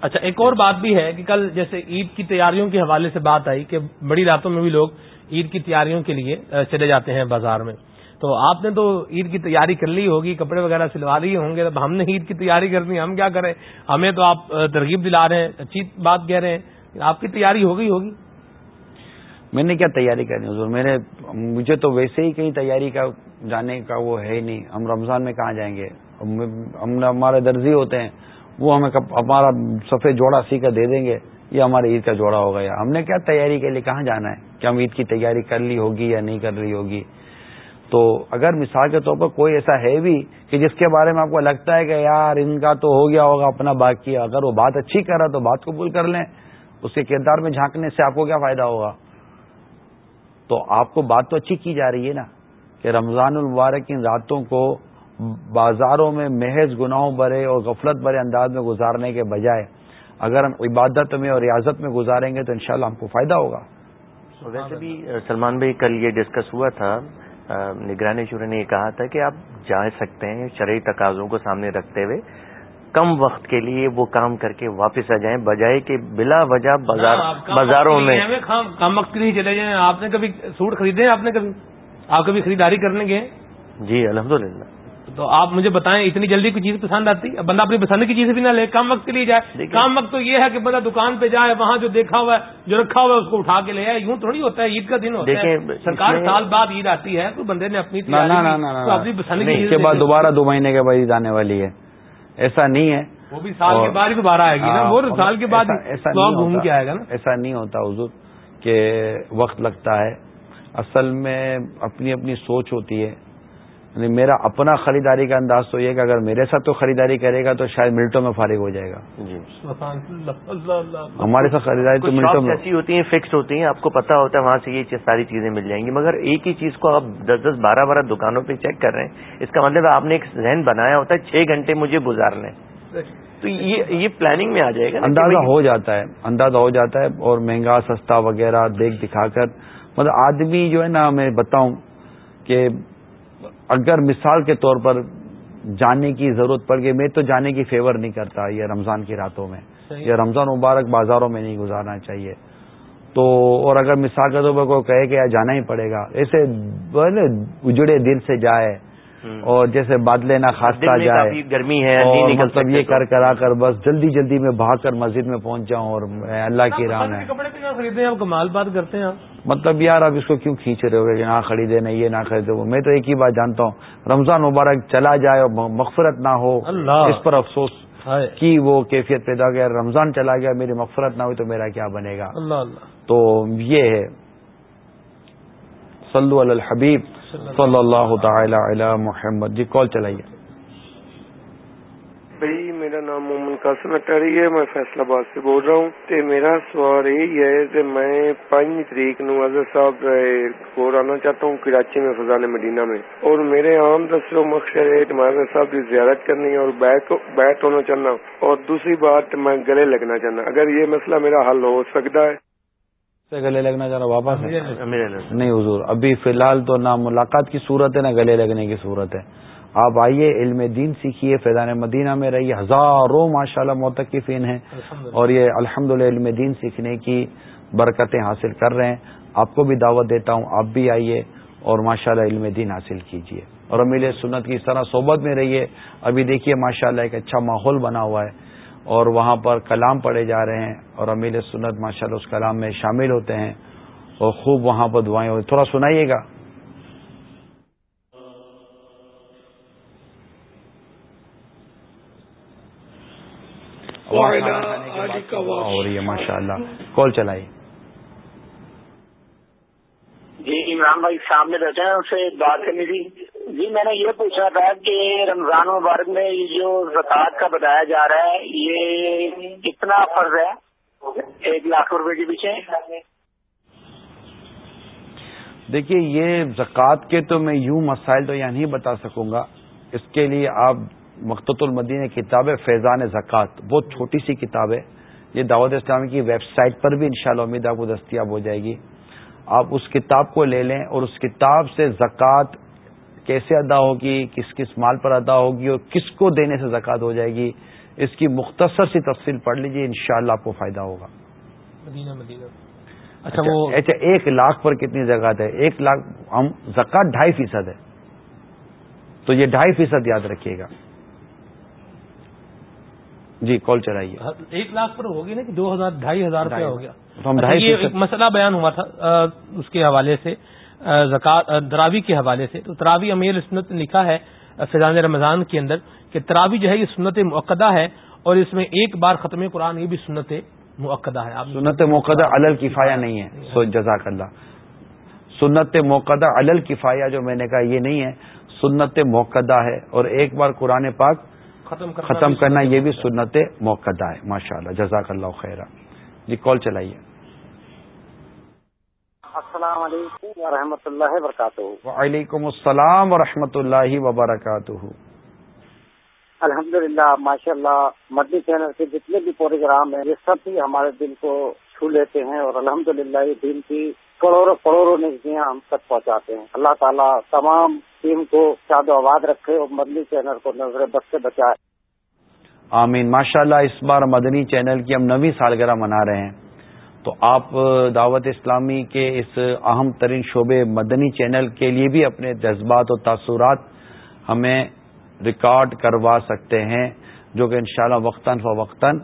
اچھا ایک اور بات بھی ہے کہ کل جیسے عید کی تیاریوں کے حوالے سے بات آئی کہ بڑی راتوں میں بھی لوگ عید کی تیاریوں کے لیے چلے جاتے ہیں بازار میں۔ تو آپ نے تو عید کی تیاری کر لی ہوگی کپڑے وغیرہ سلوا لیے ہوں گے ہم نے عید کی تیاری کرنی ہم کیا کریں؟ ہمیں تو آپ ترغیب دلا رہے ہیں اچھی بات کہہ رہے ہیں۔ آپ کی تیاری ہو گئی ہوگی؟ میں نے کیا تیاری کرنی حضور میں نے مجھے تو ویسے ہی کہیں تیاری کا جانے کا وہ ہے ہی نہیں۔ ہم رمضان میں کہاں جائیں گے؟ ہم ہمارے درزی ہوتے ہیں۔ وہ ہمیں ہمارا سفید جوڑا سی کر دے دیں گے۔ یہ ہمارے عید کا جوڑا ہوگا۔ یا ہم نے کیا تیاری کے لیے کہاں جانا ہے؟ کہ ہم عید کی تیاری کر لی ہوگی یا نہیں کر لی ہوگی؟ تو اگر مثال کے طور پر کوئی ایسا ہے بھی کہ جس کے بارے میں آپ کو لگتا ہے کہ یار ان کا تو ہو گیا ہوگا اپنا باقی، اگر وہ بات اچھی کر رہا تو بات قبول کر لیں۔ اس کے کردار میں جھانکنے سے آپ کو کیا فائدہ ہوگا؟ تو آپ کو بات تو اچھی کی جا رہی ہے نا کہ رمضان المبارک ان راتوں کو بازاروں میں محض گناہوں برے اور غفلت برے انداز میں گزارنے کے بجائے اگر ہم عبادت میں اور ریاضت میں گزاریں گے تو انشاءاللہ ہم کو فائدہ ہوگا۔ ویسے بھی سلمان بھائی کل یہ ڈسکس ہوا تھا نگرانی شورے نے یہ کہا تھا کہ آپ جا سکتے ہیں شرعی تقاضوں کو سامنے رکھتے ہوئے۔ کم وقت کے لیے وہ کام کر کے واپس آ جائیں بجائے کہ بلا وجہ بازار بازاروں میں کم وقت کے لیے چلے جائیں۔ آپ نے کبھی سوٹ خریدے آپ نے کبھی آپ کبھی خریداری کرنے گئے جی الحمد تو آپ مجھے بتائیں اتنی جلدی کوئی چیز پسند آتی؟ ہے بندہ اپنی پسند کی چیز بھی نہ لے کم وقت کے لیے جائے۔ کم وقت تو یہ ہے کہ بندہ دکان پہ جائے وہاں جو دیکھا ہوا ہے جو رکھا ہوا ہے اس کو اٹھا کے لے آئے۔ یوں تھوڑی ہوتا ہے عید کا دن ہوتا ہے۔ سرکار سال بعد عید آتی ہے تو بندے نے اپنی اپنی پسند کی کے بعد دوبارہ دو مہینے کے بعد عید آنے والی ہے۔ ایسا نہیں ہے. وہ بھی سال کے بعد دوبارہ آئے گی نا. وہ سال کے بعد ایسا گھوم کے آئے گا نا؟ ایسا نہیں ہوتا حضور کہ وقت لگتا ہے. اصل میں اپنی اپنی سوچ ہوتی ہے یعنی میرا اپنا خریداری کا انداز تو یہ کہ اگر میرے ساتھ تو خریداری کرے گا تو شاید ملٹوں میں فارغ ہو جائے گا۔ جی۔ ہمارے ساتھ خریداری تو ملٹوں میں۔ ایسی ہوتی ہیں فکس ہوتی ہیں آپ کو پتا ہوتا ہے وہاں سے یہ ساری چیزیں مل جائیں گی مگر ایک ہی چیز کو آپ دس دس بارہ بارہ دکانوں پہ چیک کر رہے ہیں۔ اس کا مطلب آپ نے ایک ذہن بنایا ہوتا ہے چھ گھنٹے مجھے گزارنے۔ تو یہ پلاننگ میں آ جائے گا اندازہ ہو جاتا ہے اندازہ ہو جاتا ہے اور مہنگا سستا وغیرہ دیکھ دکھا کر۔ مطلب آدمی جو ہے نا میں بتاؤں کہ اگر مثال کے طور پر جانے کی ضرورت پڑ گئی میں تو جانے کی فیور نہیں کرتا یہ رمضان کی راتوں میں۔ یہ رمضان مبارک بازاروں میں نہیں گزارنا چاہیے۔ تو اور اگر مثال کے طور پر کوئی کہے کہ جانا ہی پڑے گا ایسے اجڑے دل سے جائے۔ اور جیسے بادلے نہ خاصہ جائے گرمی ہے مطلب یہ کر کرا کر بس جلدی جلدی میں بھاگ کر مسجد میں پہنچ جاؤں اور اللہ کی راہ میں خریدے آپ کمال بات کرتے ہیں مطلب یار آپ اس کو کیوں کھینچ رہے ہو گے نہ خریدے نہ یہ نہ خریدے؟ وہ میں تو ایک ہی بات جانتا ہوں رمضان مبارک چلا جائے اور مغفرت نہ ہو اس پر افسوس کی وہ کیفیت پیدا گیا رمضان چلا گیا میری مغفرت نہ ہوئی تو میرا کیا بنے گا؟ تو یہ ہے۔ صلو علی الحبیب۔ صلی اللہ تعالی علی محمد۔ جی کال چلائیے۔ بھائی، میرا نام محمد قاسم اٹاری ہے۔ میں فیصلہ آباد سے بول رہا ہوں۔ تے میرا سوال یہی ہے کہ میں پانچ تاریخ نو اظہر صاحب کو آنا چاہتا ہوں، کراچی میں، فضان مدینہ میں۔ اور میرے عام دسو مقصد ہے اظہر صاحب کی زیارت کرنی اور بیٹھ ہونا چاہنا۔ اور دوسری بات، میں گلے لگنا چاہنا۔ اگر یہ مسئلہ میرا حل ہو سکتا ہے۔ سے گلے لگنا چاہ رہا واپس نہیں حضور ابھی فی الحال تو نہ ملاقات کی صورت ہے نہ گلے لگنے کی صورت ہے۔ آپ آئیے علم دین سیکھیے فیضان مدینہ میں رہیے۔ ہزاروں ماشاء اللہ موتقفین ہیں اور یہ الحمد علم دین سیکھنے کی برکتیں حاصل کر رہے ہیں۔ آپ کو بھی دعوت دیتا ہوں آپ بھی آئیے اور ماشاء اللہ علم دین حاصل کیجیے۔ اور امیل سنت کی اس طرح صحبت میں رہیے۔ ابھی دیکھیے ماشاء اللہ ایک اچھا ماحول بنا ہوا ہے۔ اور وہاں پر کلام پڑھے جا رہے ہیں اور امیل سنت ماشاء اللہ اس کلام میں شامل ہوتے ہیں اور خوب وہاں پر دعائیں ہوئی تھوڑا سنائیے گا۔ ہو رہی ہے ماشاء اللہ کال چلائی جی عمران بھائی سامنے بیٹھے ہیں اس سے بات کرنی تھی۔ جی میں نے یہ پوچھنا تھا کہ رمضان مبارک میں جو زکوٰۃ کا بتایا جا رہا ہے، یہ کتنا فرض ہے؟ ایک لاکھ روپے کے پیچھے۔ دیکھیے، یہ زکوٰۃ کے تو میں یوں مسائل تو یہاں نہیں بتا سکوں گا۔ اس کے لیے آپ مقت المدین کتاب ہے فیضان زکوٰۃ، بہت چھوٹی سی کتاب ہے۔ یہ دعوت اسلامی کی ویب سائٹ پر بھی انشاءاللہ امید آپ کو دستیاب ہو جائے گی۔ آپ اس کتاب کو لے لیں اور اس کتاب سے زکوٰۃ کیسے ادا ہوگی کس کس مال پر ادا ہوگی اور کس کو دینے سے زکوٰۃ ہو جائے گی اس کی مختصر سی تفصیل پڑھ لیجیے انشاءاللہ آپ کو فائدہ ہوگا۔ مدینہ مدینہ۔ اچھا وہ اچھا ایک لاکھ پر کتنی زکات ہے؟ ایک لاکھ ہم زکات ڈھائی فیصد ہے۔ تو یہ ڈھائی فیصد یاد رکھیے گا۔ جی کال چلائیے۔ ایک لاکھ پر ہوگی نا کہ دو ہزار ڈھائی ہزار روپیہ ہو گیا۔ تو ہم اچھا، ڈھائی مسئلہ بیان ہوا تھا اس کے حوالے سے۔ زکات تراوی کے حوالے سے۔ تو تراوی امیر سنت نے لکھا ہے فیضان رمضان کے اندر کہ تراوی جو ہے یہ سنت موقع ہے اور اس میں ایک بار ختم قرآن یہ بھی سنت موقع ہے۔ آپ سنت موقع الل کفایہ نہیں ہے۔ سو جزاک اللہ۔ سنت موقع الل کفایہ جو میں نے کہا یہ نہیں ہے۔ سنت موقع ہے اور ایک بار قرآن پاک ختم کرنا ختم کرنا یہ بھی سنت موقع ہے۔ ماشاء اللہ جزاک اللہ خیر جی کال چلائیے۔ السلام علیکم ورحمۃ اللہ وبرکاتہ۔ وعلیکم السلام ورحمۃ اللہ وبرکاتہ۔ الحمد للہ ماشاء اللہ مدنی چینل کے جتنے بھی پروگرام ہیں یہ سب بھی ہمارے دل کو چھو لیتے ہیں اور الحمد للہ یہ دل کی کروڑوں کروڑوں نگیاں ہم تک پہنچاتے ہیں۔ اللہ تعالیٰ تمام ٹیم کو شاد و آباد رکھے اور مدنی چینل کو نظر بد سے بچائے۔ آمین۔ ماشاء اللہ اس بار مدنی چینل کی ہم نویں سالگرہ منا رہے ہیں۔ تو آپ دعوت اسلامی کے اس اہم ترین شعبے مدنی چینل کے لیے بھی اپنے جذبات و تاثرات ہمیں ریکارڈ کروا سکتے ہیں، جو کہ انشاءاللہ وقتاً فوقتاً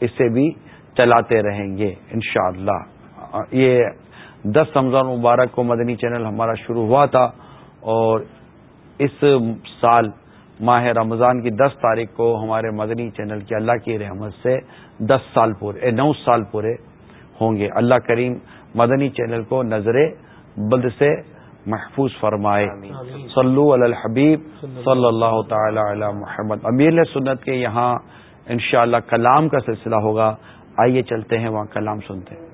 اسے بھی چلاتے رہیں گے، انشاءاللہ۔ یہ دس رمضان مبارک کو مدنی چینل ہمارا شروع ہوا تھا اور اس سال ماہ رمضان کی دس تاریخ کو ہمارے مدنی چینل کی اللہ کی رحمت سے دس سال پورے نو سال پورے ہوں گے۔ اللہ کریم مدنی چینل کو نظر بد سے محفوظ فرمائے۔ صلو علی الحبیب۔ صلی اللہ تعالی علی محمد۔ امیر سنت کے یہاں انشاءاللہ کلام کا سلسلہ ہوگا۔ آئیے چلتے ہیں وہاں کلام سنتے ہیں۔